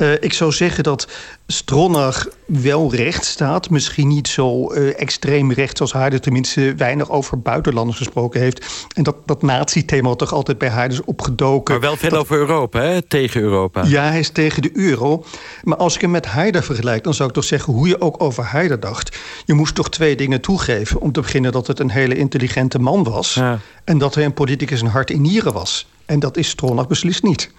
Uh, ik zou zeggen dat Stronach wel recht staat. Misschien niet zo uh, extreem recht als Haider. Tenminste weinig over buitenlanders gesproken heeft. En dat, dat nazi-thema toch altijd bij Haider is opgedoken. Maar wel veel dat, over Europa, hè? Tegen Europa. Ja, hij is tegen de euro. Maar als ik hem met Haider vergelijk... dan zou ik toch zeggen hoe je ook over Haider dacht. Je moest toch twee dingen toegeven. Om te beginnen dat het een hele intelligente man was. Ja. En dat hij een politicus een hart in nieren was. En dat is Stronach beslist niet.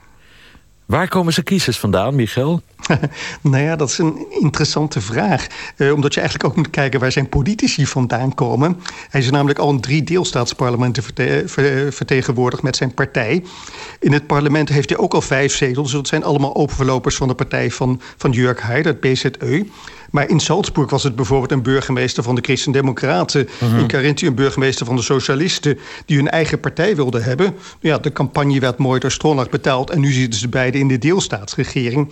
Waar komen ze kiezers vandaan, Michel? nou ja, dat is een interessante vraag. Uh, omdat je eigenlijk ook moet kijken waar zijn politici vandaan komen. Hij is namelijk al in drie deelstaatsparlementen verte ver vertegenwoordigd met zijn partij. In het parlement heeft hij ook al vijf zetels. Dus dat zijn allemaal overlopers van de partij van, van Jörg Haider, het BZE. Maar in Salzburg was het bijvoorbeeld een burgemeester van de Christen-Democraten. Uh -huh. In Carinthië een burgemeester van de Socialisten... die hun eigen partij wilden hebben. Ja, de campagne werd mooi door Stronach betaald... en nu zitten ze beide in de deelstaatsregering.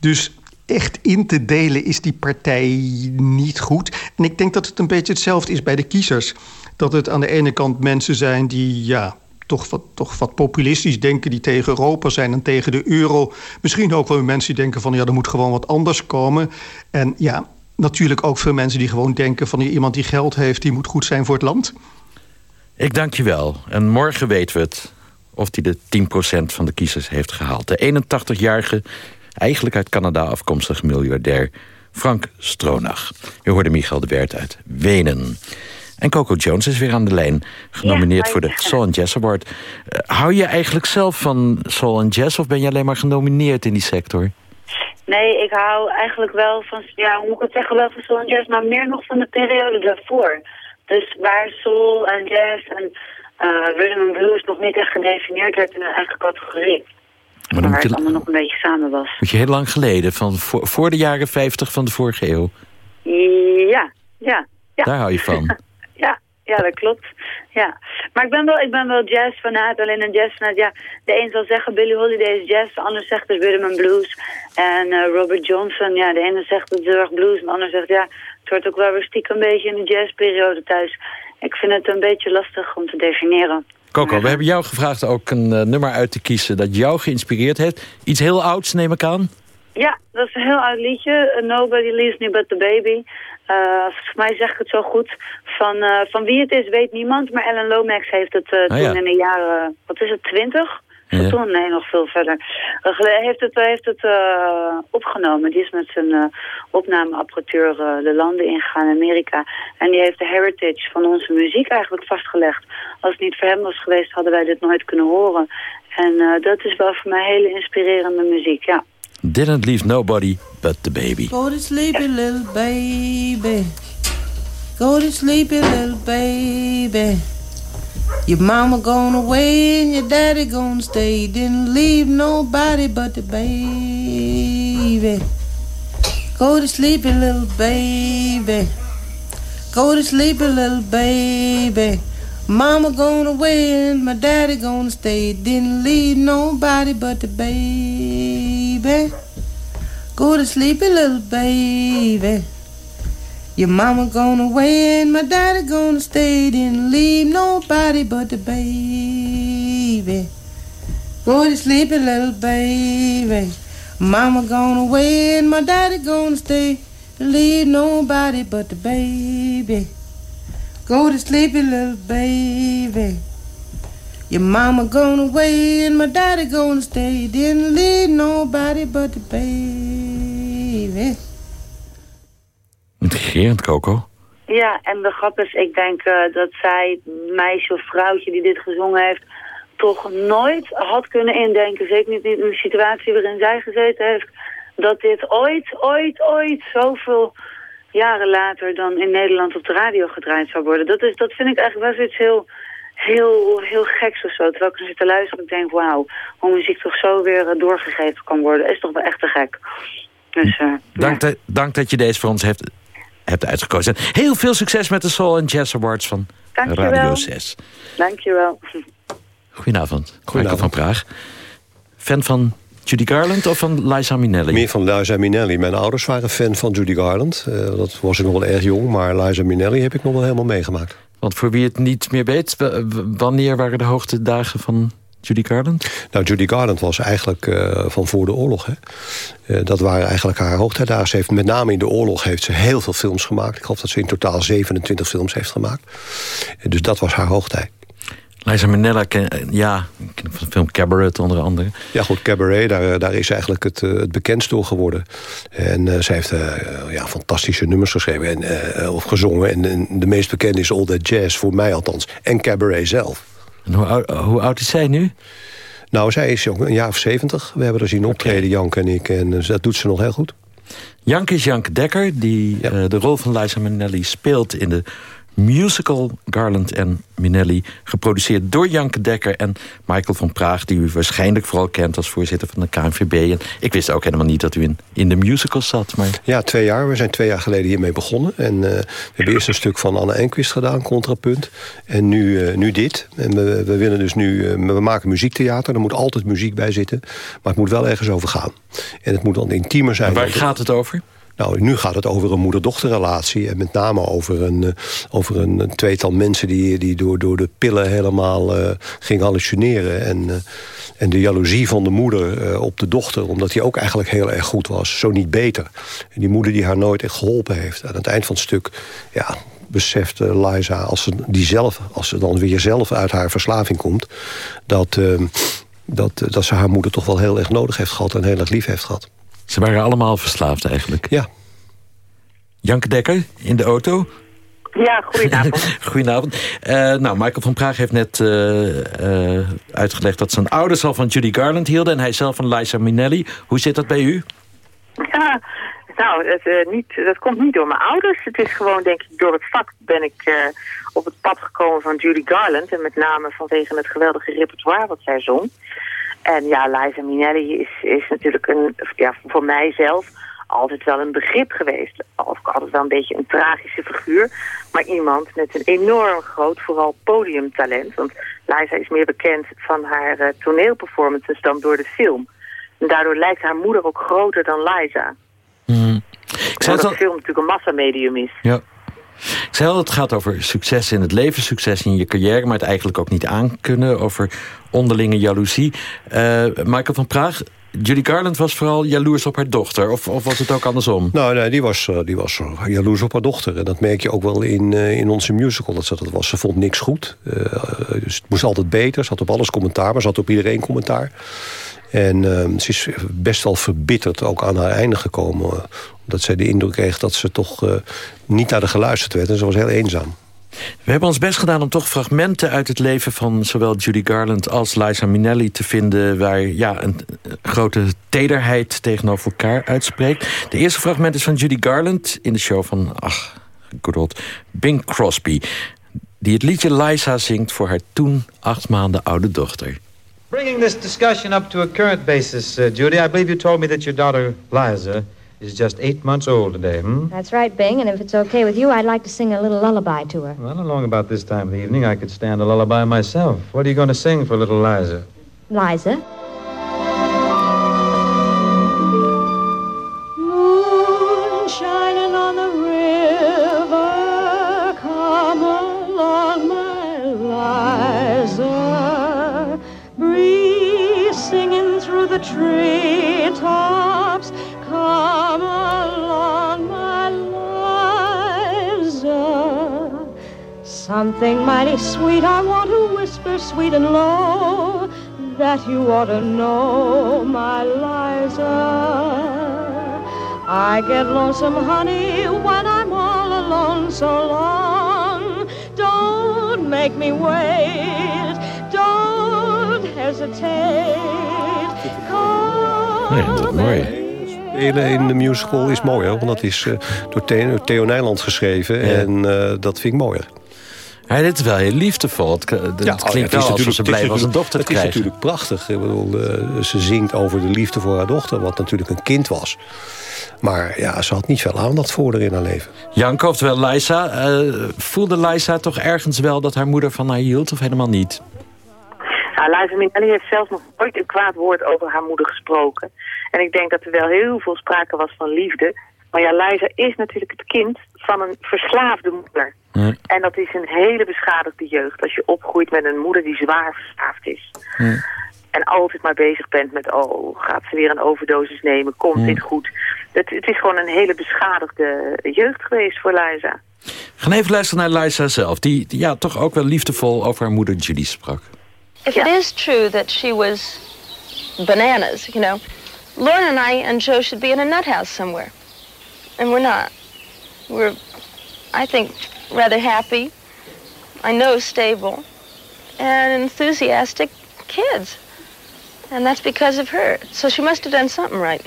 Dus echt in te delen is die partij niet goed. En ik denk dat het een beetje hetzelfde is bij de kiezers. Dat het aan de ene kant mensen zijn die... ja toch wat, toch wat populistisch denken... die tegen Europa zijn en tegen de euro. Misschien ook wel mensen die denken van... ja, er moet gewoon wat anders komen. En ja, natuurlijk ook veel mensen die gewoon denken... van iemand die geld heeft, die moet goed zijn voor het land. Ik dank je wel. En morgen weten we het of hij de 10% van de kiezers heeft gehaald. De 81-jarige, eigenlijk uit Canada afkomstig miljardair... Frank Stronach. Je hoorde Michael de Wert uit Wenen. En Coco Jones is weer aan de lijn, genomineerd ja, voor de Soul Jazz Award. Uh, hou je eigenlijk zelf van Soul Jazz of ben je alleen maar genomineerd in die sector? Nee, ik hou eigenlijk wel van, ja, hoe moet ik het zeggen, wel van Soul Jazz, maar meer nog van de periode daarvoor. Dus waar Soul en Jazz en uh, Rhythm and Blues nog niet echt gedefinieerd werd in een eigen categorie. Maar waar het allemaal nog een beetje samen was. Moet je heel lang geleden, van voor, voor de jaren 50 van de vorige eeuw? Ja, ja. ja. Daar hou je van. Ja, dat klopt. Ja. Maar ik ben wel, ik ben wel jazzfanaat, alleen een jazzfanaat. Ja, de een zal zeggen Billie Holiday is jazz, de ander zegt het rhythm and blues. En uh, Robert Johnson, ja, de ene zegt het is heel erg blues, en de ander zegt ja, het wordt ook wel weer stiekem een beetje in de jazzperiode thuis. Ik vind het een beetje lastig om te definiëren. Coco, we hebben jou gevraagd ook een uh, nummer uit te kiezen dat jou geïnspireerd heeft. Iets heel ouds, neem ik aan? Ja, dat is een heel oud liedje. Nobody Leaves Me But The Baby. Uh, volgens mij zeg ik het zo goed. Van, uh, van wie het is weet niemand, maar Ellen Lomax heeft het uh, toen oh, ja. in de jaren, wat is het, twintig? Ja. Toen, nee, nog veel verder. heeft het, heeft het opgenomen. Die is met zijn opnameapparatuur de landen ingegaan in Amerika. En die heeft de heritage van onze muziek eigenlijk vastgelegd. Als het niet voor hem was geweest, hadden wij dit nooit kunnen horen. En dat is wel voor mij hele inspirerende muziek, ja. Didn't leave nobody but the baby. Go to sleepy little baby. Go to sleepy little baby. Your mama gone away and your daddy gonna stay. Didn't leave nobody but the baby. Go to sleepy little baby. Go to sleepy little baby. Mama gone away and my daddy gonna stay. Didn't leave nobody but the baby. Go to sleepy little baby. Your mama gone away and my daddy gonna stay. Didn't leave nobody but the baby. Go to sleepy little baby. Mama gone away and my daddy gonna stay. Leave nobody but the baby. Go to sleepy little baby. Your mama gone away and my daddy gonna stay. Didn't leave nobody but the baby. Intrigerend, Coco. Ja, en de grap is, ik denk eh, dat zij, meisje of vrouwtje die dit gezongen heeft, toch nooit had kunnen indenken, zeker niet in de situatie waarin zij gezeten heeft, dat dit ooit, ooit, ooit zoveel jaren later dan in Nederland op de radio gedraaid zou worden. Dat, is, dat vind ik eigenlijk wel iets heel, heel, heel geks of zo. Terwijl ik er zit te luisteren ik denk, wauw, hoe muziek toch zo weer eh, doorgegeven kan worden, is toch wel echt te gek. Dus, uh, dank, ja. dank dat je deze voor ons hebt, hebt uitgekozen. Heel veel succes met de Soul and Jazz Awards van Dankjewel. Radio 6. Dankjewel. Goedenavond, Goedenavond. van Praag. Fan van Judy Garland of van Liza Minnelli? Meer van Liza Minnelli. Mijn ouders waren fan van Judy Garland. Uh, dat was ik nog wel erg jong, maar Liza Minnelli heb ik nog wel helemaal meegemaakt. Want voor wie het niet meer weet, wanneer waren de hoogtedagen van Judy Garland? Nou, Judy Garland was eigenlijk uh, van voor de oorlog. Hè. Uh, dat waren eigenlijk haar hoogtijdagen. Ze heeft, met name in de oorlog heeft ze heel veel films gemaakt. Ik geloof dat ze in totaal 27 films heeft gemaakt. dus dat was haar hoogtijd. Liza Minnelli, ja, van de film Cabaret onder andere. Ja goed, Cabaret, daar, daar is eigenlijk het, het bekendst door geworden. En uh, zij heeft uh, ja, fantastische nummers geschreven en, uh, of gezongen. En, en, de meest bekende is All That Jazz, voor mij althans. En Cabaret zelf. En hoe, oud, hoe oud is zij nu? Nou, zij is een jaar of zeventig. We hebben er zien optreden, okay. Janke en ik. En dat doet ze nog heel goed. Janke is Janke Dekker, die ja. de rol van Liza Minnelli speelt in de musical Garland en Minelli. Geproduceerd door Janke Dekker en Michael van Praag... die u waarschijnlijk vooral kent als voorzitter van de KNVB. En ik wist ook helemaal niet dat u in, in de musical zat. Maar... Ja, twee jaar. We zijn twee jaar geleden hiermee begonnen. En uh, we hebben eerst een stuk van Anne Enquist gedaan, Contrapunt. En nu, uh, nu dit. En we, we willen dus nu... Uh, we maken muziektheater, er moet altijd muziek bij zitten. Maar het moet wel ergens over gaan. En het moet dan intiemer zijn. En waar gaat het over? Nou, nu gaat het over een moeder-dochterrelatie. En met name over een, over een tweetal mensen die, die door, door de pillen helemaal uh, ging hallucineren. En, uh, en de jaloezie van de moeder op de dochter, omdat die ook eigenlijk heel erg goed was. Zo niet beter. En die moeder die haar nooit echt geholpen heeft. Aan het eind van het stuk, ja, beseft Liza, als ze, die zelf, als ze dan weer zelf uit haar verslaving komt... dat, dat, dat ze haar moeder toch wel heel erg nodig heeft gehad en heel erg lief heeft gehad. Ze waren allemaal verslaafd eigenlijk. Ja. Janke Dekker in de auto. Ja, goedenavond. goedenavond. Uh, nou, Michael van Praag heeft net uh, uh, uitgelegd dat zijn ouders al van Judy Garland hielden... en hij zelf van Liza Minnelli. Hoe zit dat bij u? Ja, nou, het, niet, dat komt niet door mijn ouders. Het is gewoon, denk ik, door het vak ben ik op het pad gekomen van Judy Garland... en met name vanwege het geweldige repertoire wat zij zong. En ja, Liza Minnelli is, is natuurlijk een, ja, voor mijzelf altijd wel een begrip geweest. Of altijd wel een beetje een tragische figuur. Maar iemand met een enorm groot, vooral podiumtalent. Want Liza is meer bekend van haar uh, toneelperformances dan door de film. En daardoor lijkt haar moeder ook groter dan Liza. Mm. Ik zei dat al... film natuurlijk een massamedium is. Ja. Ik zei al, het gaat over succes in het leven, succes in je carrière... maar het eigenlijk ook niet aankunnen, over onderlinge jaloezie. Uh, Michael van Praag, Judy Garland was vooral jaloers op haar dochter. Of, of was het ook andersom? Nou, nee, die was, die was jaloers op haar dochter. En dat merk je ook wel in, uh, in onze musical. Dat ze, dat was. ze vond niks goed. Dus het moest altijd beter. Ze had op alles commentaar, maar ze had op iedereen commentaar. En uh, ze is best wel verbitterd ook aan haar einde gekomen. omdat zij de indruk kreeg dat ze toch niet naar de geluisterd werd. En ze was heel eenzaam. We hebben ons best gedaan om toch fragmenten uit het leven van zowel Judy Garland als Liza Minnelli te vinden... waar ja, een grote tederheid tegenover elkaar uitspreekt. De eerste fragment is van Judy Garland in de show van, ach, old, Bing Crosby... die het liedje Liza zingt voor haar toen acht maanden oude dochter. Bringing this discussion up to a current basis, uh, Judy, I believe you told me that your daughter Liza is just eight months old today, hmm? That's right, Bing, and if it's okay with you, I'd like to sing a little lullaby to her. Well, along about this time of the evening, I could stand a lullaby myself. What are you going to sing for little Liza? Liza? Sweet I want to whisper sweet and low that you ought to know, my Liza. I get lonesome, honey, when I'm all alone so long. Don't make me wait, don't hesitate. Nee, dat mooi. Spelen in de musical is mooier, want dat is eh, door Theo, Theo Nijland geschreven. En eh, dat vind ik mooier. Hij deed het wel heel liefdevol. Het, het Ja, klinkt oh ja, het wel is alsof ze blij is was een dochter te Het is krijgen. natuurlijk prachtig. Ik bedoel, eh, ze zingt over de liefde voor haar dochter, wat natuurlijk een kind was. Maar ja, ze had niet veel aandacht voor haar in haar leven. Janko, oftewel Liza. eh, voelde Liza toch ergens wel dat haar moeder van haar hield of helemaal niet? Nou, Liza Minnelli heeft zelfs nog nooit een kwaad woord over haar moeder gesproken. En ik denk dat er wel heel veel sprake was van liefde. Maar ja, Liza is natuurlijk het kind van een verslaafde moeder. En dat is een hele beschadigde jeugd. Als je opgroeit met een moeder die zwaar verslaafd is. En altijd maar bezig bent met, oh, gaat ze weer een overdosis nemen? Komt dit goed? Het, het is gewoon een hele beschadigde jeugd geweest voor Liza. We gaan even luisteren naar Liza zelf. Die, die, ja, toch ook wel liefdevol over haar moeder Judy sprak. If it is true that she was bananas, you know, Lauren and I and Joe should be in a nut house somewhere. And we're not. We're, I think, rather happy, I know stable, and enthusiastic kids. And that's because of her. So she must have done something right.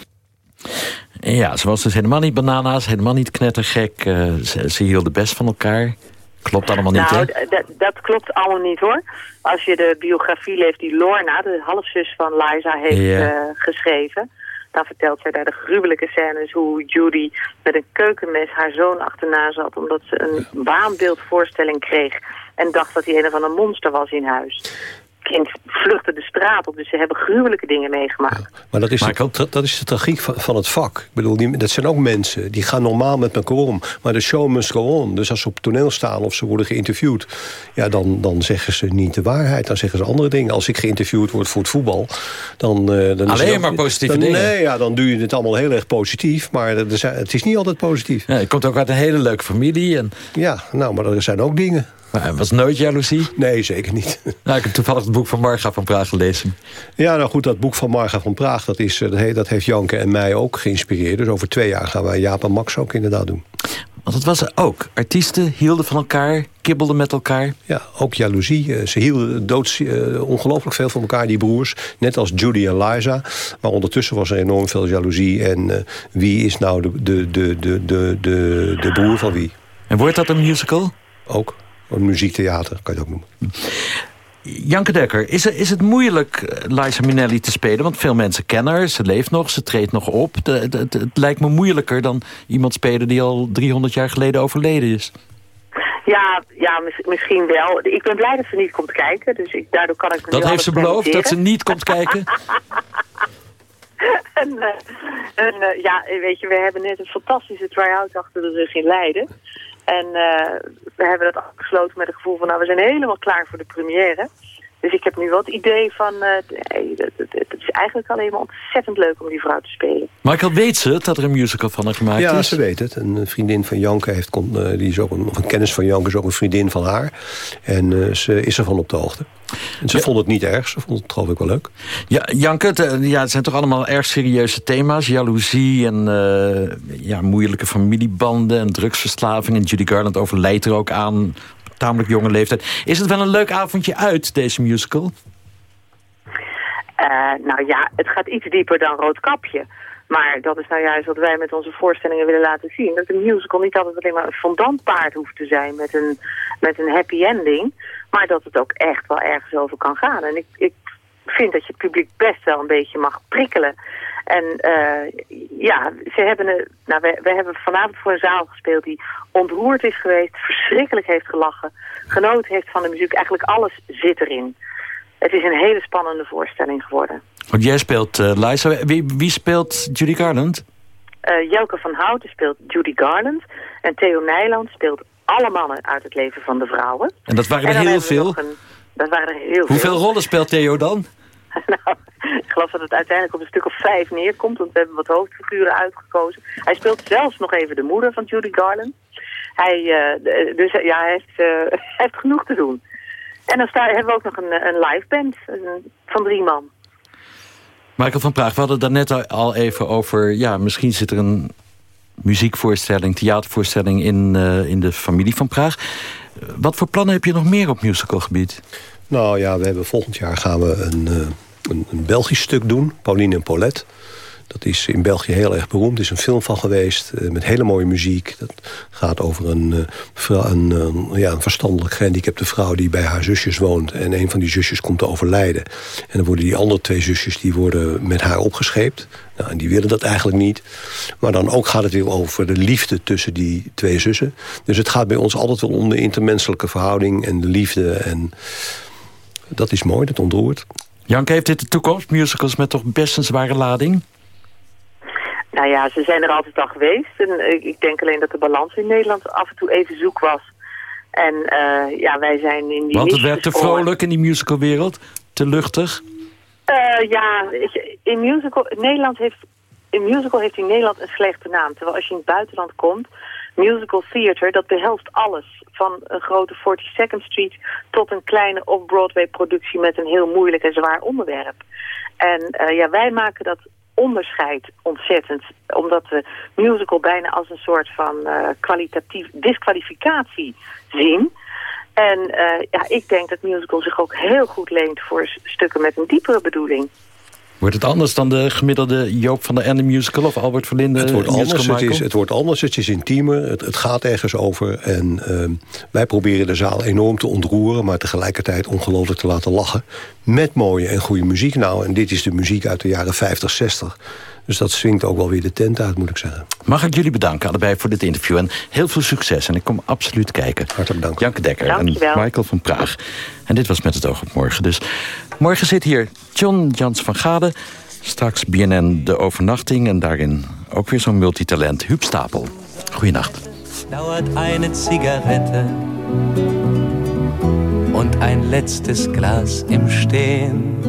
Ja, ze was dus helemaal niet banana's, helemaal niet knettergek. eh, ze, ze hielden best van elkaar. Klopt allemaal niet, nou, dat- dat klopt allemaal niet hoor. Als je de biografie leest die Lorna, de halfzus van Liza, heeft Ja. eh, geschreven... dan vertelt zij daar de gruwelijke scènes hoe Judy met een keukenmes haar zoon achterna zat... omdat ze een waanbeeldvoorstelling kreeg en dacht dat hij een of ander monster was in huis. Kind vluchtte de straat op, dus ze hebben gruwelijke dingen meegemaakt. Maar dat is, de, tra- dat is de tragiek van, van het vak. Ik bedoel, die, dat zijn ook mensen. Die gaan normaal met elkaar om. Maar de show must go on. Dus als ze op het toneel staan of ze worden geïnterviewd... Ja, dan, dan zeggen ze niet de waarheid. Dan zeggen ze andere dingen. Als ik geïnterviewd word voor het voetbal... dan, eh, dan is Alleen het maar positieve dan, dingen. Nee, ja, dan doe je het allemaal heel erg positief. Maar er zijn, het is niet altijd positief. Ja, je komt ook uit een hele leuke familie. En... Ja, nou, maar er zijn ook dingen. Maar er was nooit jaloezie? Nee, zeker niet. Nou, ik heb toevallig het boek van Marga van Praag gelezen. Ja, nou goed, dat boek van Marga van Praag... dat, is, eh, dat he- dat heeft Janke en mij ook geïnspireerd. Dus over twee jaar gaan wij Jaap en Max ook inderdaad doen. Want dat was er ook. Artiesten hielden van elkaar, kibbelden met elkaar. Ja, ook jaloezie. Eh, Ze hielden doods eh, ongelooflijk veel van elkaar, die broers. Net als Judy en Liza. Maar ondertussen was er enorm veel jaloezie. En wie is nou de, de, de, de, de, de, de broer van wie? En wordt dat een musical? Ook. Een muziektheater, kan je het ook noemen. Janke Dekker, is, er, is het moeilijk eh, Liza Minnelli te spelen? Want veel mensen kennen haar, ze leeft nog, ze treedt nog op. De, de- het- het lijkt me moeilijker dan iemand spelen die al 300 jaar geleden overleden is. Ja, ja mis- misschien wel. Ik ben blij dat ze niet komt kijken, dus ik, daardoor kan ik me Dat heeft ze beloofd, dat ze niet komt kijken? en, eh, en, eh, ja, weet je, we hebben net een fantastische try-out achter de rug in Leiden. En eh, we hebben dat afgesloten met het gevoel van, nou, we zijn helemaal klaar voor de première. Dus ik heb nu wel het idee van, eh, het, het- het is eigenlijk alleen maar ontzettend leuk om die vrouw te spelen. Michael, weet ze dat er een musical van haar gemaakt Ja, is? ze weet het. Een vriendin van Janke heeft, kon- eh, die is ook een, of een kennis van Janke, is ook een vriendin van haar. En eh, ze is ervan op de hoogte. En ze vond het niet erg, ze vond het geloof ik wel leuk. Ja, Janke, het, eh, ja, het zijn toch allemaal erg serieuze thema's. Jaloezie en eh, ja, moeilijke familiebanden en drugsverslaving. En Judy Garland overlijdt er ook aan tamelijk jonge leeftijd. Is het wel een leuk avondje uit, deze musical? Eh, nou ja, het gaat iets dieper dan Roodkapje. Maar dat is nou juist wat wij met onze voorstellingen willen laten zien. Dat een musical niet altijd alleen maar een fondant paard hoeft te zijn met een, met een happy ending. Maar dat het ook echt wel ergens over kan gaan. En ik, ik vind dat je het publiek best wel een beetje mag prikkelen. En uh, ja, ze hebben, een, nou, we, we hebben vanavond voor een zaal gespeeld die ontroerd is geweest, verschrikkelijk heeft gelachen, genoten heeft van de muziek. Eigenlijk alles zit erin. Het is een hele spannende voorstelling geworden. Want jij speelt uh, Liza. Wie, wie speelt Judy Garland? Uh, Jelke van Houten speelt Judy Garland. En Theo Nijland speelt alle mannen uit het leven van de vrouwen. En dat waren er heel veel? Een, dat waren er heel Hoeveel veel. rollen speelt Theo dan? nou, ik geloof dat het uiteindelijk op een stuk of vijf neerkomt. Want we hebben wat hoofdfiguren uitgekozen. Hij speelt zelfs nog even de moeder van Judy Garland. Hij, uh, dus ja, hij heeft, uh, hij heeft genoeg te doen. En dan sta, hebben we ook nog een, een live band een, van drie man. Michael van Praag, we hadden het net al even over... ja, misschien zit er een muziekvoorstelling, theatervoorstelling... in, uh, in de familie van Praag. Wat voor plannen heb je nog meer op musicalgebied? Nou ja, we hebben volgend jaar gaan we een, uh, een, een Belgisch stuk doen. Pauline en Paulette. Dat is in België heel erg beroemd. Er is een film van geweest uh, met hele mooie muziek. Dat gaat over een, een, ja, een verstandelijk gehandicapte vrouw... die bij haar zusjes woont. En een van die zusjes komt te overlijden. En dan worden die andere twee zusjes die worden met haar opgescheept. Nou, en die willen dat eigenlijk niet. Maar dan ook gaat het weer over de liefde tussen die twee zussen. Dus het gaat bij ons altijd wel om de intermenselijke verhouding... en de liefde. En dat is mooi, dat ontroert. Janke, heeft dit de toekomst? Musicals met toch best een zware lading? Nou ja, ze zijn er altijd al geweest. En ik denk alleen dat de balans in Nederland af en toe even zoek was. En uh, ja, wij zijn in die Want het werd te vrolijk in die musicalwereld? Te luchtig? Uh, ja, in musical, Nederland heeft, in musical heeft in Nederland een slechte naam. Terwijl als je in het buitenland komt, musical theater, dat behelst alles. Van een grote 42nd Street tot een kleine off-Broadway productie met een heel moeilijk en zwaar onderwerp. En uh, ja, wij maken dat onderscheid ontzettend. Omdat we musical bijna als een soort van uh, kwalitatief disqualificatie zien. En uh, ja, ik denk dat musical zich ook heel goed leent voor stukken met een diepere bedoeling. Wordt het anders dan de gemiddelde Joop van der Ende musical of Albert Verlinde het wordt anders, het, is, het wordt anders, het is intiemer, het, het gaat ergens over. En uh, wij proberen de zaal enorm te ontroeren... maar tegelijkertijd ongelooflijk te laten lachen. Met mooie en goede muziek. Nou, en dit is de muziek uit de jaren 50, 60. Dus dat swingt ook wel weer de tent uit, moet ik zeggen. Mag ik jullie bedanken allebei voor dit interview. En heel veel succes. En ik kom absoluut kijken. Hartelijk bedankt. Janke Dekker Dankjewel. en Michael van Praag. En dit was Met het oog op morgen. Dus morgen zit hier John Jans van Gade. Straks BNN De Overnachting. En daarin ook weer zo'n multitalent. Huub Stapel. Goeienacht. Dauert eine Zigarette und ein letztes Glas im Stehen.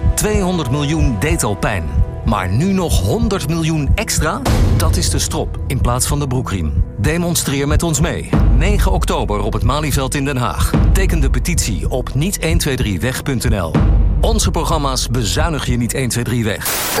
200 miljoen deed al pijn. Maar nu nog 100 miljoen extra? Dat is de strop in plaats van de broekriem. Demonstreer met ons mee. 9 oktober op het Malieveld in Den Haag. Teken de petitie op niet123weg.nl. Onze programma's bezuinig je niet 123 weg.